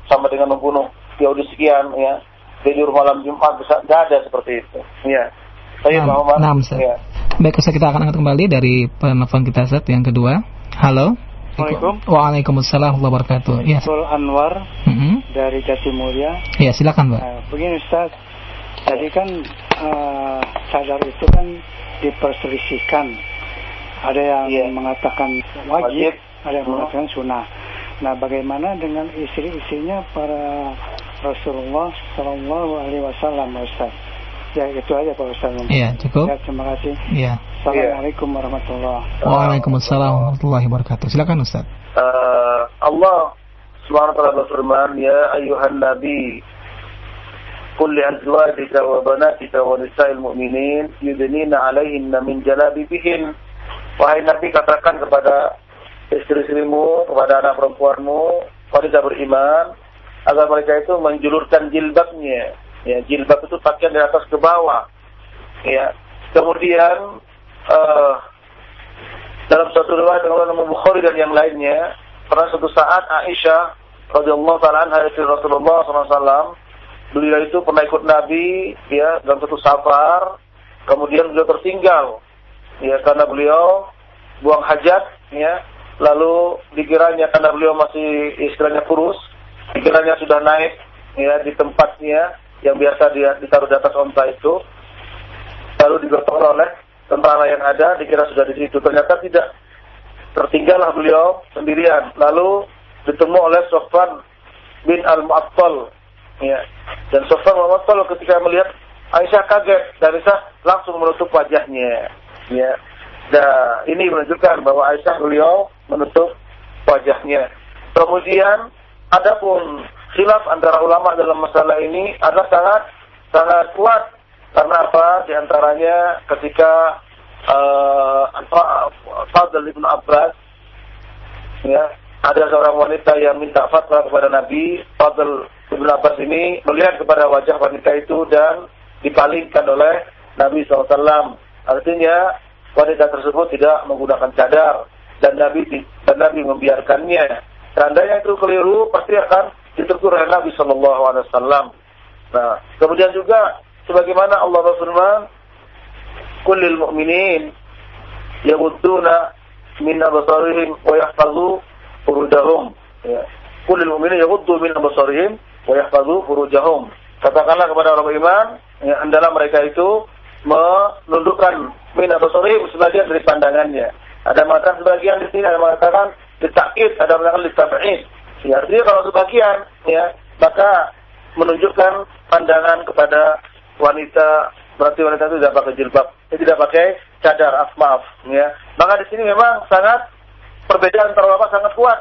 sama dengan membunuh Yahudi sekian ya tidur malam Jumat bisa tidak ada seperti itu. Ya. Saya Nah, Muhammad. nah. Ya. Baik, Ustaz kita akan angkat kembali dari penelpon kita Ustaz yang kedua. Halo. Assalamualaikum. Waalaikumsalam warahmatullahi wabarakatuh. Ya. Sul Anwar Mhm. dari Jatimulya. Ya, silakan, Pak. Nah, begini Ustaz, tadi kan eh, sadar itu kan diperselisihkan. Ada yang Iya. mengatakan wajib, Wajib. ada yang Hmm. mengatakan sunnah. Nah, bagaimana dengan istri-istrinya para Rasulullah Shallallahu Alaihi Wasallam, Ustaz? Ya, itu aja Pak Ustaz. Iya, cukup. Ya, terima kasih. Iya. Assalamualaikum warahmatullahi Waalaikumsalam warahmatullahi wabarakatuh. Silakan Ustaz. Eh, Allah Subhanahu wa taala berfirman, "Ya ayuhan nabi, qul li azwajika wa banatika wa nisa'il mu'minin yudnina 'alaihinna min jalabibihin." Wahai Nabi katakan kepada istri-istrimu, kepada anak perempuanmu, wanita beriman, agar mereka itu menjulurkan jilbabnya. Ya, jilbab itu pakaian dari atas ke bawah. Ya. Kemudian eh, dalam suatu riwayat dengan Imam Bukhari dan yang lainnya, pernah suatu saat Aisyah radhiyallahu taala anha istri Rasulullah SAW, beliau itu pernah ikut Nabi ya dalam satu safar, kemudian beliau tertinggal ya karena beliau buang hajat ya, lalu dikiranya karena beliau masih istilahnya kurus, dikiranya sudah naik ya di tempatnya yang biasa dia ditaruh di atas onta itu, lalu digotong oleh tentara yang ada dikira sudah di situ. Ternyata tidak. Tertinggallah beliau sendirian. Lalu ditemu oleh Sofwan bin al muattal ya. Dan Sofwan al muattal ketika melihat Aisyah kaget. Dan Aisyah langsung menutup wajahnya. Ya. Nah ini menunjukkan bahwa Aisyah beliau menutup wajahnya. Kemudian adapun khilaf antara ulama dalam masalah ini adalah sangat sangat kuat. Karena apa? Di antaranya ketika uh, Fadl ibn Abbas ya ada seorang wanita yang minta fatwa kepada Nabi Fadl ibn Abbas ini melihat kepada wajah wanita itu dan dipalingkan oleh Nabi SAW artinya wanita tersebut tidak menggunakan cadar dan Nabi dan Nabi membiarkannya seandainya itu keliru pasti akan ditegur oleh Nabi Shallallahu Alaihi Wasallam. Nah, kemudian juga sebagaimana Allah berfirman, "Kullil mu'minin yaghudduna min absarihim wa yahfazu furujahum." Ya. Kullil mu'minin yaghuddu min absarihim wa yahfazu furujahum. Katakanlah kepada orang beriman, ya, hendaklah mereka itu menundukkan min absarihim sebagian dari pandangannya. Ada mengatakan sebagian di sini, ada mengatakan ditakid, ada mengatakan ditab'id. Ya, artinya kalau sebagian, ya, maka menunjukkan pandangan kepada wanita berarti wanita itu tidak pakai jilbab, dia tidak pakai cadar, af, maaf, ya. Maka di sini memang sangat perbedaan antara ulama sangat kuat,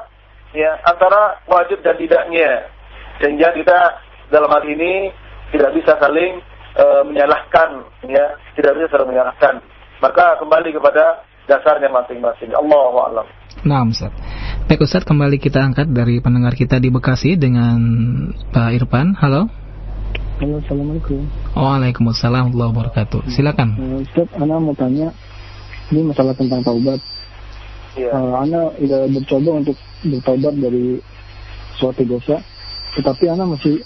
ya, antara wajib dan tidaknya. Sehingga kita dalam hal ini tidak bisa saling e, menyalahkan, ya, tidak bisa saling menyalahkan. Maka kembali kepada dasarnya masing-masing. Allahu a'lam. Nah, Ustaz. Baik Ustaz, kembali kita angkat dari pendengar kita di Bekasi dengan Pak Irfan. Halo. Halo, Assalamualaikum. Waalaikumsalam warahmatullahi wabarakatuh. Silakan. Uh, Ustaz, Ana mau tanya, ini masalah tentang taubat. Iya. Uh, Ana sudah bercoba untuk bertaubat dari suatu dosa, tetapi Ana masih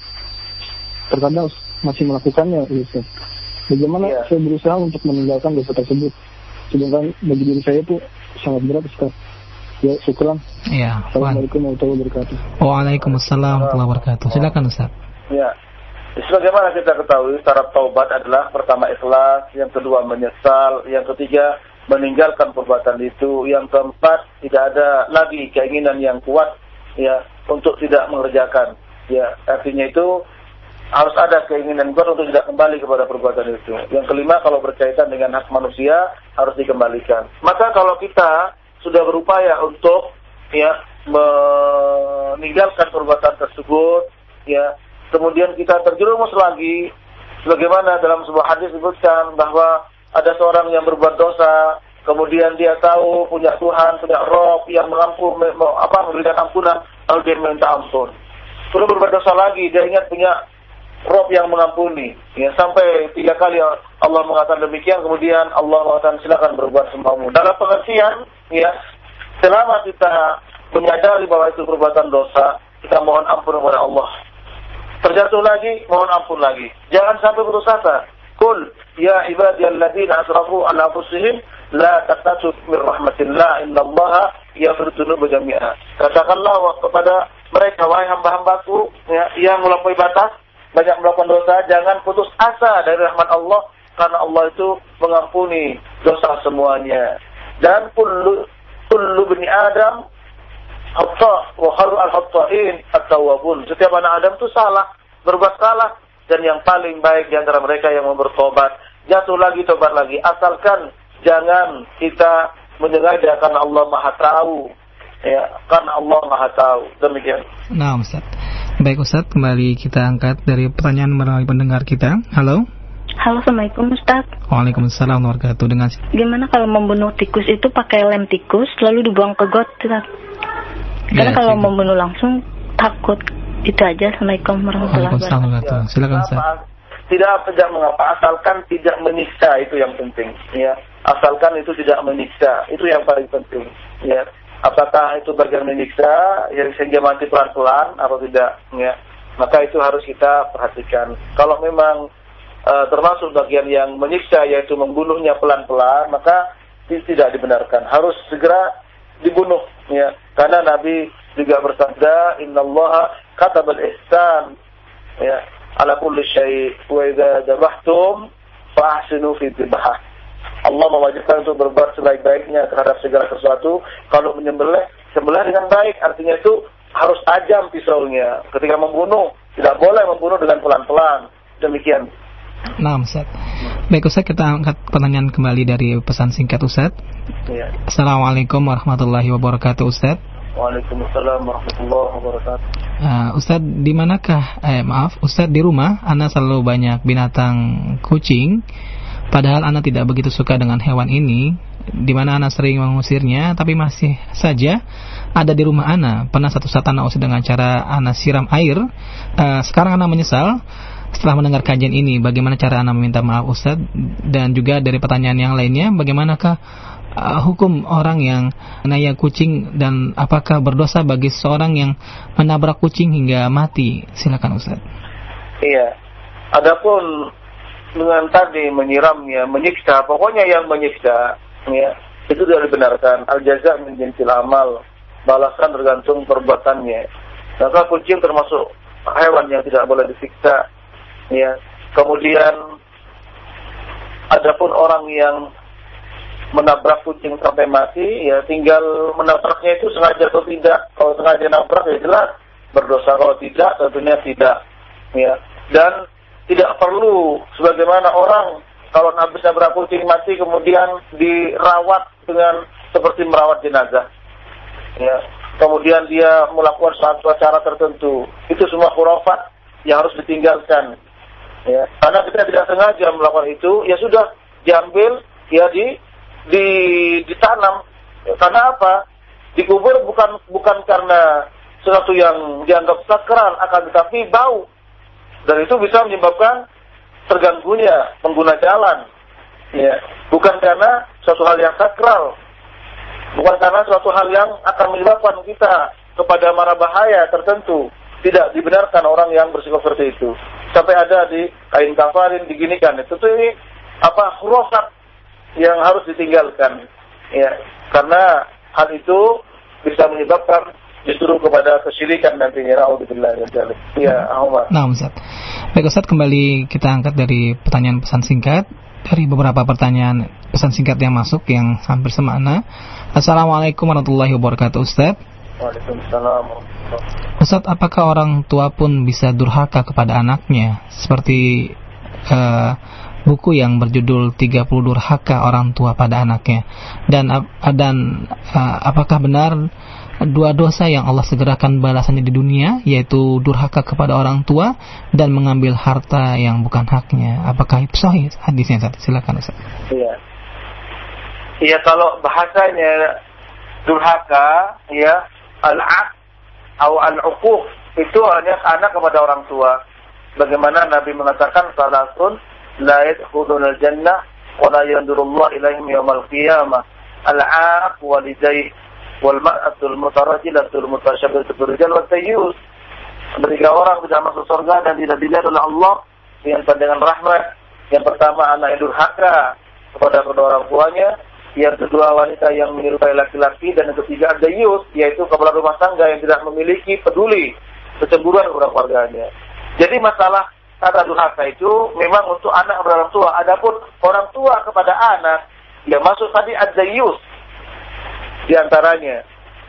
terkadang masih melakukannya, Ustaz. Bagaimana Iya. saya berusaha untuk meninggalkan dosa tersebut? Sedangkan bagi diri saya itu sangat berat, Ustaz. Ya, syukuran. Ya. Assalamualaikum warahmatullahi wabarakatuh. Waalaikumsalam warahmatullahi wabarakatuh. Silakan Ustaz. Ya. Sebagaimana kita ketahui, syarat taubat adalah pertama ikhlas, yang kedua menyesal, yang ketiga meninggalkan perbuatan itu, yang keempat tidak ada lagi keinginan yang kuat ya untuk tidak mengerjakan. Ya, artinya itu harus ada keinginan kuat untuk tidak kembali kepada perbuatan itu. Yang kelima kalau berkaitan dengan hak manusia harus dikembalikan. Maka kalau kita sudah berupaya untuk ya meninggalkan perbuatan tersebut, ya kemudian kita terjerumus lagi sebagaimana dalam sebuah hadis disebutkan bahwa ada seorang yang berbuat dosa, kemudian dia tahu punya Tuhan, punya Rob yang mengampun, apa memberikan ampunan, lalu dia minta ampun. Lalu berbuat dosa lagi, dia ingat punya Rob yang mengampuni. Ya, sampai tiga kali Allah mengatakan demikian, kemudian Allah mengatakan silakan berbuat semaumu. Dalam pengertian, ya, selama kita menyadari bahwa itu perbuatan dosa, kita mohon ampun kepada Allah. Terjatuh lagi, mohon ampun lagi. Jangan sampai putus asa. Kul ya ibadiyalladzina asrafu ala anfusihim la taqnatu min rahmatillah innallaha yaghfiru dzunuba jami'a. Katakanlah kepada mereka wahai hamba-hambaku ya, yang melampaui batas banyak melakukan dosa, jangan putus asa dari rahmat Allah karena Allah itu mengampuni dosa semuanya. Dan kullu kullu bani Adam hatta wa kharu al hattain at-tawwabun. Setiap anak Adam itu salah, berbuat salah dan yang paling baik di antara mereka yang mau bertobat. Jatuh lagi, tobat lagi. Asalkan jangan kita menyengaja karena Allah Maha tahu. Ya, karena Allah Maha tahu. Demikian. Nah, Ustaz. Baik Ustaz, kembali kita angkat dari pertanyaan melalui pendengar kita. Halo. Halo, Assalamualaikum Ustaz. Waalaikumsalam warahmatullahi wabarakatuh. Dengan Gimana kalau membunuh tikus itu pakai lem tikus lalu dibuang ke got, Ustaz? Karena Ya, kalau silakan. membunuh langsung takut. Itu aja. Assalamualaikum warahmatullahi wabarakatuh. Silakan Ustaz. Tidak tidak mengapa asalkan tidak menyiksa itu yang penting ya asalkan itu tidak menyiksa itu yang paling penting ya apakah itu bagian menyiksa yang sehingga mati pelan-pelan atau tidak ya maka itu harus kita perhatikan kalau memang eh, termasuk bagian yang menyiksa yaitu membunuhnya pelan-pelan maka tidak dibenarkan. Harus segera dibunuh ya. Karena Nabi juga bersabda innallaha katabal ihsan ya. Ala kulli syai wa idza dzabhtum fa ahsinu fi Allah mewajibkan untuk berbuat sebaik-baiknya terhadap segala sesuatu. Kalau menyembelih sembelih dengan baik artinya itu harus tajam pisaunya. Ketika membunuh tidak boleh membunuh dengan pelan-pelan. Demikian Nah, Ustaz. Baik Ustaz, kita angkat pertanyaan kembali dari pesan singkat Ustaz. ya Assalamualaikum warahmatullahi wabarakatuh Ustaz. Waalaikumsalam warahmatullahi wabarakatuh Uh, Ustadz, di manakah, eh maaf, Ustadz di rumah, Anda selalu banyak binatang kucing, padahal Anda tidak begitu suka dengan hewan ini, di mana Anda sering mengusirnya, tapi masih saja ada di rumah Anda. Pernah satu saat Anda usir dengan cara Anda siram air, Uh, sekarang Anda menyesal, setelah mendengar kajian ini, bagaimana cara Anda meminta maaf Ustadz? Dan juga dari pertanyaan yang lainnya, bagaimanakah uh, hukum orang yang menaya kucing dan apakah berdosa bagi seorang yang menabrak kucing hingga mati? Silakan Ustaz. Iya. Adapun dengan tadi menyiramnya, menyiksa, pokoknya yang menyiksa, ya, itu tidak dibenarkan. Al jaza jinsil amal, balasan tergantung perbuatannya. Maka kucing termasuk hewan yang tidak boleh disiksa, ya. Kemudian adapun orang yang menabrak kucing sampai mati, ya tinggal menabraknya itu sengaja atau tidak. Kalau sengaja nabrak ya jelas berdosa. Kalau tidak tentunya tidak. Ya. Dan tidak perlu sebagaimana orang kalau habis nabrak kucing mati kemudian dirawat dengan seperti merawat jenazah. Ya. Kemudian dia melakukan suatu acara tertentu. Itu semua khurafat yang harus ditinggalkan. Ya. Karena kita tidak sengaja melakukan itu, ya sudah diambil, ya di di ditanam. Ya, karena apa? Dikubur bukan bukan karena sesuatu yang dianggap sakral, akan tetapi bau. Dan itu bisa menyebabkan terganggunya pengguna jalan. Ya, bukan karena suatu hal yang sakral. Bukan karena suatu hal yang akan menyebabkan kita kepada marah bahaya tertentu. Tidak dibenarkan orang yang bersikap seperti itu. Sampai ada di kain kafarin diginikan. Itu tuh ini apa khurafat yang harus ditinggalkan. Ya, karena hal itu bisa menyebabkan justru kepada kesyirikan nantinya. Alhamdulillah. Ya, Ahmad. Nah, Ustaz. Baik Ustaz, kembali kita angkat dari pertanyaan pesan singkat dari beberapa pertanyaan pesan singkat yang masuk yang hampir semakna. Assalamualaikum warahmatullahi wabarakatuh Ustaz. Waalaikumsalam. Ustaz, apakah orang tua pun bisa durhaka kepada anaknya seperti eh, buku yang berjudul 30 durhaka orang tua pada anaknya dan ap- dan eh, apakah benar dua dosa yang Allah segerakan balasannya di dunia yaitu durhaka kepada orang tua dan mengambil harta yang bukan haknya. Apakah itu sahih hadisnya Ustaz? Silakan Ustaz. Iya. Iya kalau bahasanya durhaka ya al-aq atau al-uquq itu hanya anak kepada orang tua. Bagaimana Nabi mengatakan salatun la yadkhuluna al-jannah wa la yandurullah ilaihim yawmal qiyamah. Al-aq walidayh wal mar'atul mutarajilatul mutasyabihatul birrijal wa tayyus. Tiga orang tidak masuk surga dan tidak dilihat oleh Allah dengan pandangan rahmat. Yang pertama anak yang durhaka kepada kedua orang tuanya, yang kedua wanita yang menyerupai laki-laki dan yang ketiga ada yus yaitu kepala rumah tangga yang tidak memiliki peduli kecemburuan kepada keluarganya. Jadi masalah kata durhaka itu memang untuk anak kepada orang tua. Adapun orang tua kepada anak, ya masuk tadi ada yus di antaranya.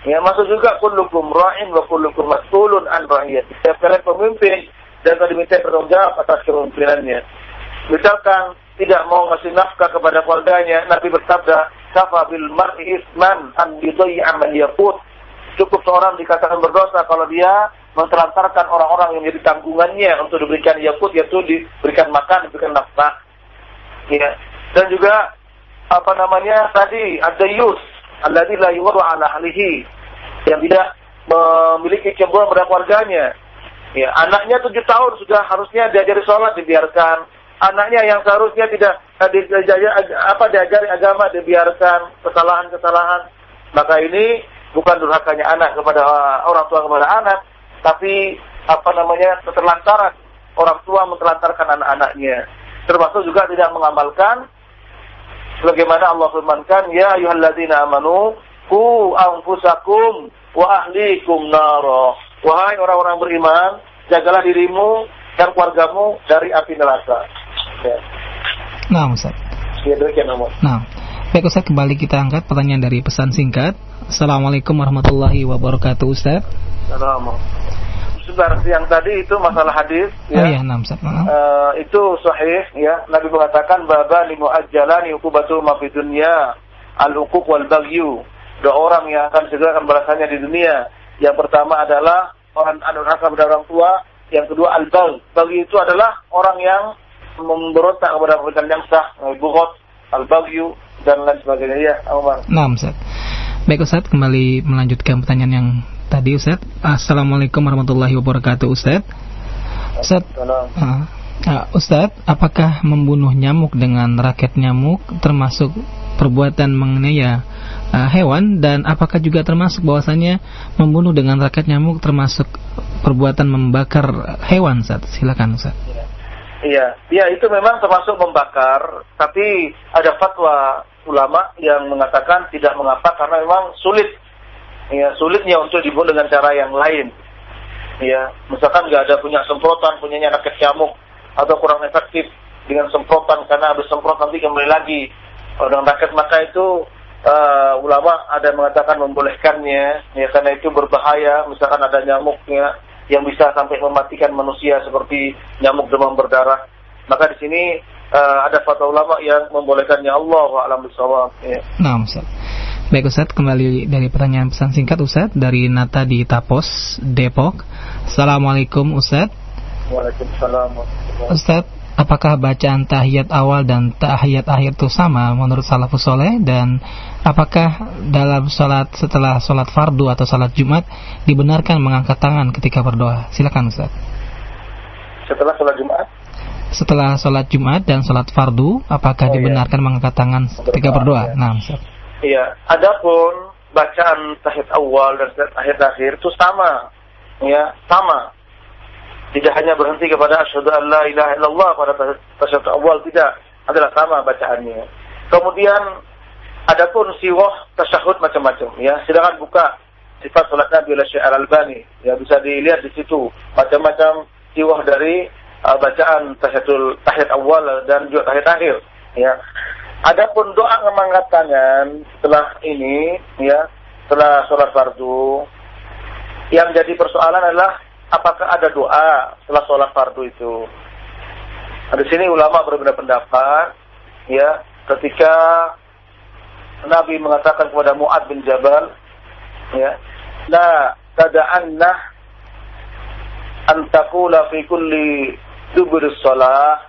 Ya masuk juga kullukum ra'in wa kullukum mas'ulun an ra'iyat. Setiap kalian pemimpin dan kalian diminta bertanggung jawab atas kepemimpinannya. Misalkan tidak mau ngasih nafkah kepada keluarganya, Nabi bersabda, "Kafa bil mar'i isman an yudayya man yaqut." Cukup seorang dikatakan berdosa kalau dia mentelantarkan orang-orang yang menjadi tanggungannya untuk diberikan yakut yaitu diberikan makan, diberikan nafkah. Ya. Dan juga apa namanya tadi ada yus alladzi la yuwaru ala ahlihi yang tidak memiliki cemburuan pada keluarganya. Ya, anaknya tujuh tahun sudah harusnya diajari sholat dibiarkan. Anaknya yang seharusnya tidak diajari, apa diajari agama dibiarkan kesalahan-kesalahan. Maka ini bukan durhakanya anak kepada orang tua kepada anak, tapi apa namanya keterlantaran orang tua mentelantarkan anak-anaknya. Termasuk juga tidak mengamalkan sebagaimana Allah firmankan ya ayyuhalladzina amanu ku anfusakum wa ahlikum nara wahai orang-orang beriman jagalah dirimu dan keluargamu dari api neraka. Nah Ustaz ya demikian Nah Baik Ustaz kembali kita angkat pertanyaan dari pesan singkat Assalamualaikum warahmatullahi wabarakatuh Ustaz Assalamualaikum sebentar yang tadi itu masalah hadis ya. Oh iya, nah, uh, itu sahih ya. Nabi mengatakan baba limu ajjalani ukubatu ma fi dunya al-uquq wal baghyu. Dua orang yang akan segera akan balasannya di dunia. Yang pertama adalah orang durhaka kepada orang tua, yang kedua al-bagh. Baghi itu adalah orang yang memberontak kepada pemerintahan yang sah, bughot, al-baghyu dan lain sebagainya ya, Umar. Nah, Ustaz. Baik Ustaz, kembali melanjutkan pertanyaan yang tadi Ustaz. Assalamualaikum warahmatullahi wabarakatuh Ustaz. Ustaz, uh, uh, Ustaz, apakah membunuh nyamuk dengan raket nyamuk termasuk perbuatan menganiaya uh, hewan dan apakah juga termasuk bahwasanya membunuh dengan raket nyamuk termasuk perbuatan membakar hewan Ustaz? Silakan Ustaz. Iya, iya itu memang termasuk membakar, tapi ada fatwa ulama yang mengatakan tidak mengapa karena memang sulit. Ya sulitnya untuk dibunuh dengan cara yang lain. Ya, misalkan nggak ada punya semprotan, punyanya raket nyamuk atau kurang efektif dengan semprotan karena habis semprot nanti kembali lagi. Dengan raket maka itu uh, ulama ada mengatakan membolehkannya ya karena itu berbahaya misalkan ada nyamuknya yang bisa sampai mematikan manusia seperti nyamuk demam berdarah maka di sini uh, ada fatwa ulama yang membolehkannya Allah alam bisawab ya. Nah, Ustaz. Baik Ustaz, kembali dari pertanyaan pesan singkat Ustaz dari Nata di Tapos, Depok. Assalamualaikum Ustaz. Waalaikumsalam. Ustaz, apakah bacaan tahiyat awal dan tahiyat akhir itu sama menurut salafus soleh dan apakah dalam sholat setelah sholat fardu atau sholat jumat dibenarkan mengangkat tangan ketika berdoa? Silakan Ustaz. Setelah sholat jumat? Setelah sholat jumat dan sholat fardu, apakah oh, iya. dibenarkan iya. mengangkat tangan ketika berdoa? Nah, Ustaz. Iya, adapun bacaan tahiyat awal dan tahiyat akhir itu sama, ya sama. Tidak hanya berhenti kepada asyhadu an la ilaha illallah pada tahiyat awal tidak, adalah sama bacaannya. Kemudian adapun siwah tasyahud macam-macam ya. Silakan buka sifat salat Nabi oleh Syekh Al-Albani. Ya bisa dilihat di situ macam-macam siwah dari uh, bacaan tahiyat awal dan juga tahiyat akhir ya. Adapun doa mengangkat tangan setelah ini, ya, setelah sholat fardu, yang jadi persoalan adalah apakah ada doa setelah sholat fardu itu. Nah, di sini ulama berbeda pendapat, ya, ketika Nabi mengatakan kepada Muad bin Jabal, ya, la tada'anna an taqula fi kulli dubur salah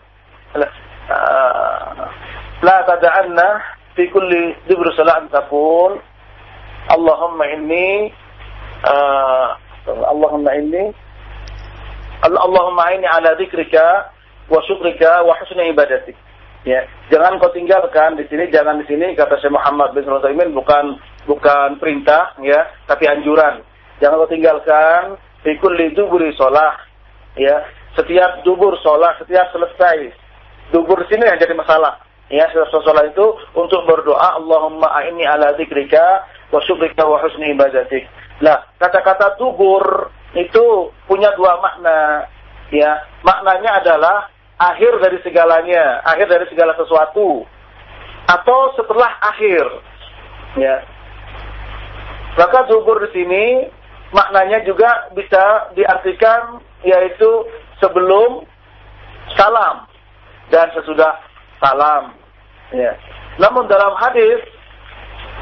la tada'anna fi kulli dubur salah an taqul Allahumma inni Allahumma inni Allahumma inni ala dzikrika wa syukrika wa husni ibadatik. Ya, jangan kau tinggalkan di sini, jangan di sini kata Syekh Muhammad bin Sulaiman bukan bukan perintah ya, tapi anjuran. Jangan kau tinggalkan fi kulli duburi shalah. Ya, setiap dubur sholat, setiap selesai dubur sini yang jadi masalah. Ya, selesai sholat itu untuk berdoa Allahumma a'inni ala dzikrika wa syukrika wa husni ibadatik. Nah, kata-kata dubur itu punya dua makna. Ya, maknanya adalah akhir dari segalanya, akhir dari segala sesuatu, atau setelah akhir. Ya. Maka dubur di sini maknanya juga bisa diartikan yaitu sebelum salam dan sesudah salam. Ya. Namun dalam hadis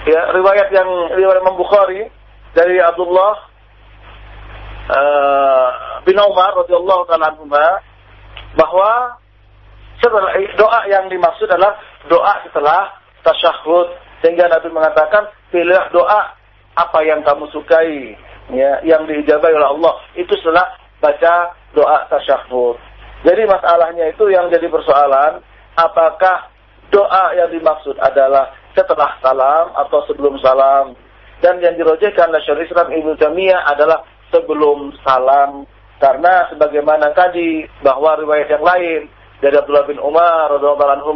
ya riwayat yang riwayat Imam Bukhari dari Abdullah uh, bin Umar radhiyallahu taala bahwa setelah doa yang dimaksud adalah doa setelah tasyahud. Sehingga Nabi mengatakan pilih doa apa yang kamu sukai ya yang diijabahi oleh Allah. Itu setelah baca doa tasyahud. Jadi masalahnya itu yang jadi persoalan apakah doa yang dimaksud adalah setelah salam atau sebelum salam. Dan yang dirojehkan oleh Syaikhul Islam Ibnu Taimiyah adalah sebelum salam karena sebagaimana tadi bahwa riwayat yang lain dari Abdullah bin Umar radhiyallahu anhu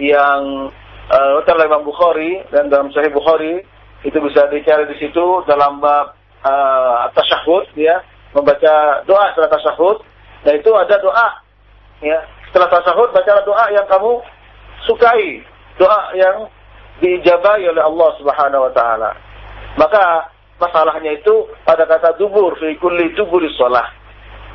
yang uh, oleh Imam Bukhari dan dalam Sahih Bukhari itu bisa dicari di situ dalam bab uh, tasyahud ya. Membaca doa setelah tasyahud dan itu ada doa ya. Setelah tasyahud baca doa yang kamu sukai doa yang diijabahi oleh Allah Subhanahu wa taala. Maka masalahnya itu pada kata dubur fi kulli duburi shalah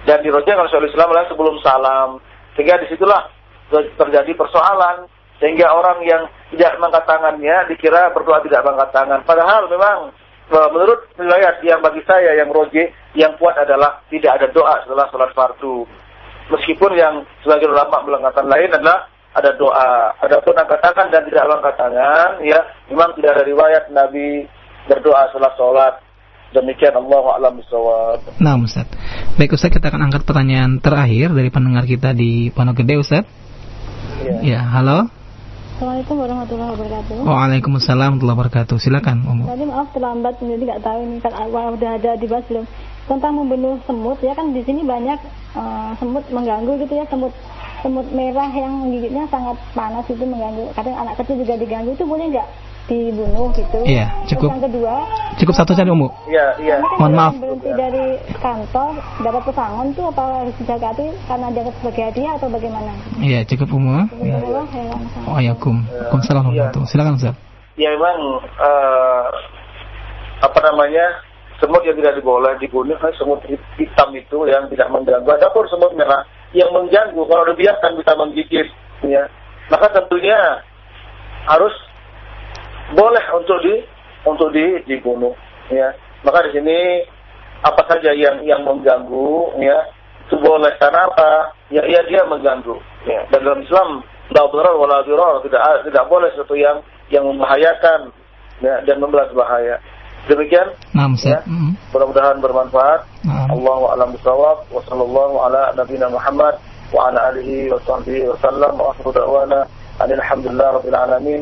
dan dirojak oleh Syaikhul Islam adalah sebelum salam. Sehingga di situlah terjadi persoalan sehingga orang yang tidak mengangkat tangannya dikira berdoa tidak mengangkat tangan. Padahal memang e, menurut riwayat yang bagi saya yang roje yang kuat adalah tidak ada doa setelah sholat fardu. Meskipun yang sebagian ulama mengatakan lain adalah ada doa. ada pun angkat tangan dan tidak mengangkat tangan, ya memang tidak ada riwayat Nabi berdoa setelah sholat. Demikian Allah alam bisawab. Nah, Ustaz. Baik Ustaz, kita akan angkat pertanyaan terakhir dari pendengar kita di Pondok Gede, Ustaz. Ya. ya, halo. Assalamualaikum warahmatullahi wabarakatuh. Waalaikumsalam warahmatullahi wabarakatuh. Silakan, Umu. Tadi maaf terlambat, jadi nggak tahu ini kan udah ada dibahas belum tentang membunuh semut ya kan di sini banyak uh, semut mengganggu gitu ya semut semut merah yang gigitnya sangat panas itu mengganggu. Kadang anak kecil juga diganggu itu boleh nggak? Dibunuh gitu. Iya, cukup. Terus yang kedua, cukup satu saja umum. Iya, iya. Mohon maaf. Berhenti dari kantor dapat pesangon tuh apa harus dijagati karena dianggap sebagai hadiah atau bagaimana? Iya, cukup umum. Ya. Oh, ya, kum. Kum salam ya. Silakan Ustaz. Ya memang uh, apa namanya? semut yang tidak diboleh dibunuh semut hitam itu yang tidak mengganggu. Ada pun semut merah yang mengganggu kalau dibiarkan bisa menggigit ya. Maka tentunya harus boleh untuk di untuk di dibunuh ya. Maka di sini apa saja yang yang mengganggu ya itu boleh. Karena apa? Ya ya dia mengganggu ya. Dan dalam Islam la dharar wala dirar tidak tidak boleh sesuatu yang yang membahayakan ya, dan membelas bahaya. Demikian nah, ya. Mm. mudah-mudahan bermanfaat. Nah. Allahu a'lam bisawab wa sallallahu ala nabiyina Muhammad wa ala alihi wa sahbihi wa sallam. Wa akhiru da'wana. Alhamdulillah rabbil alamin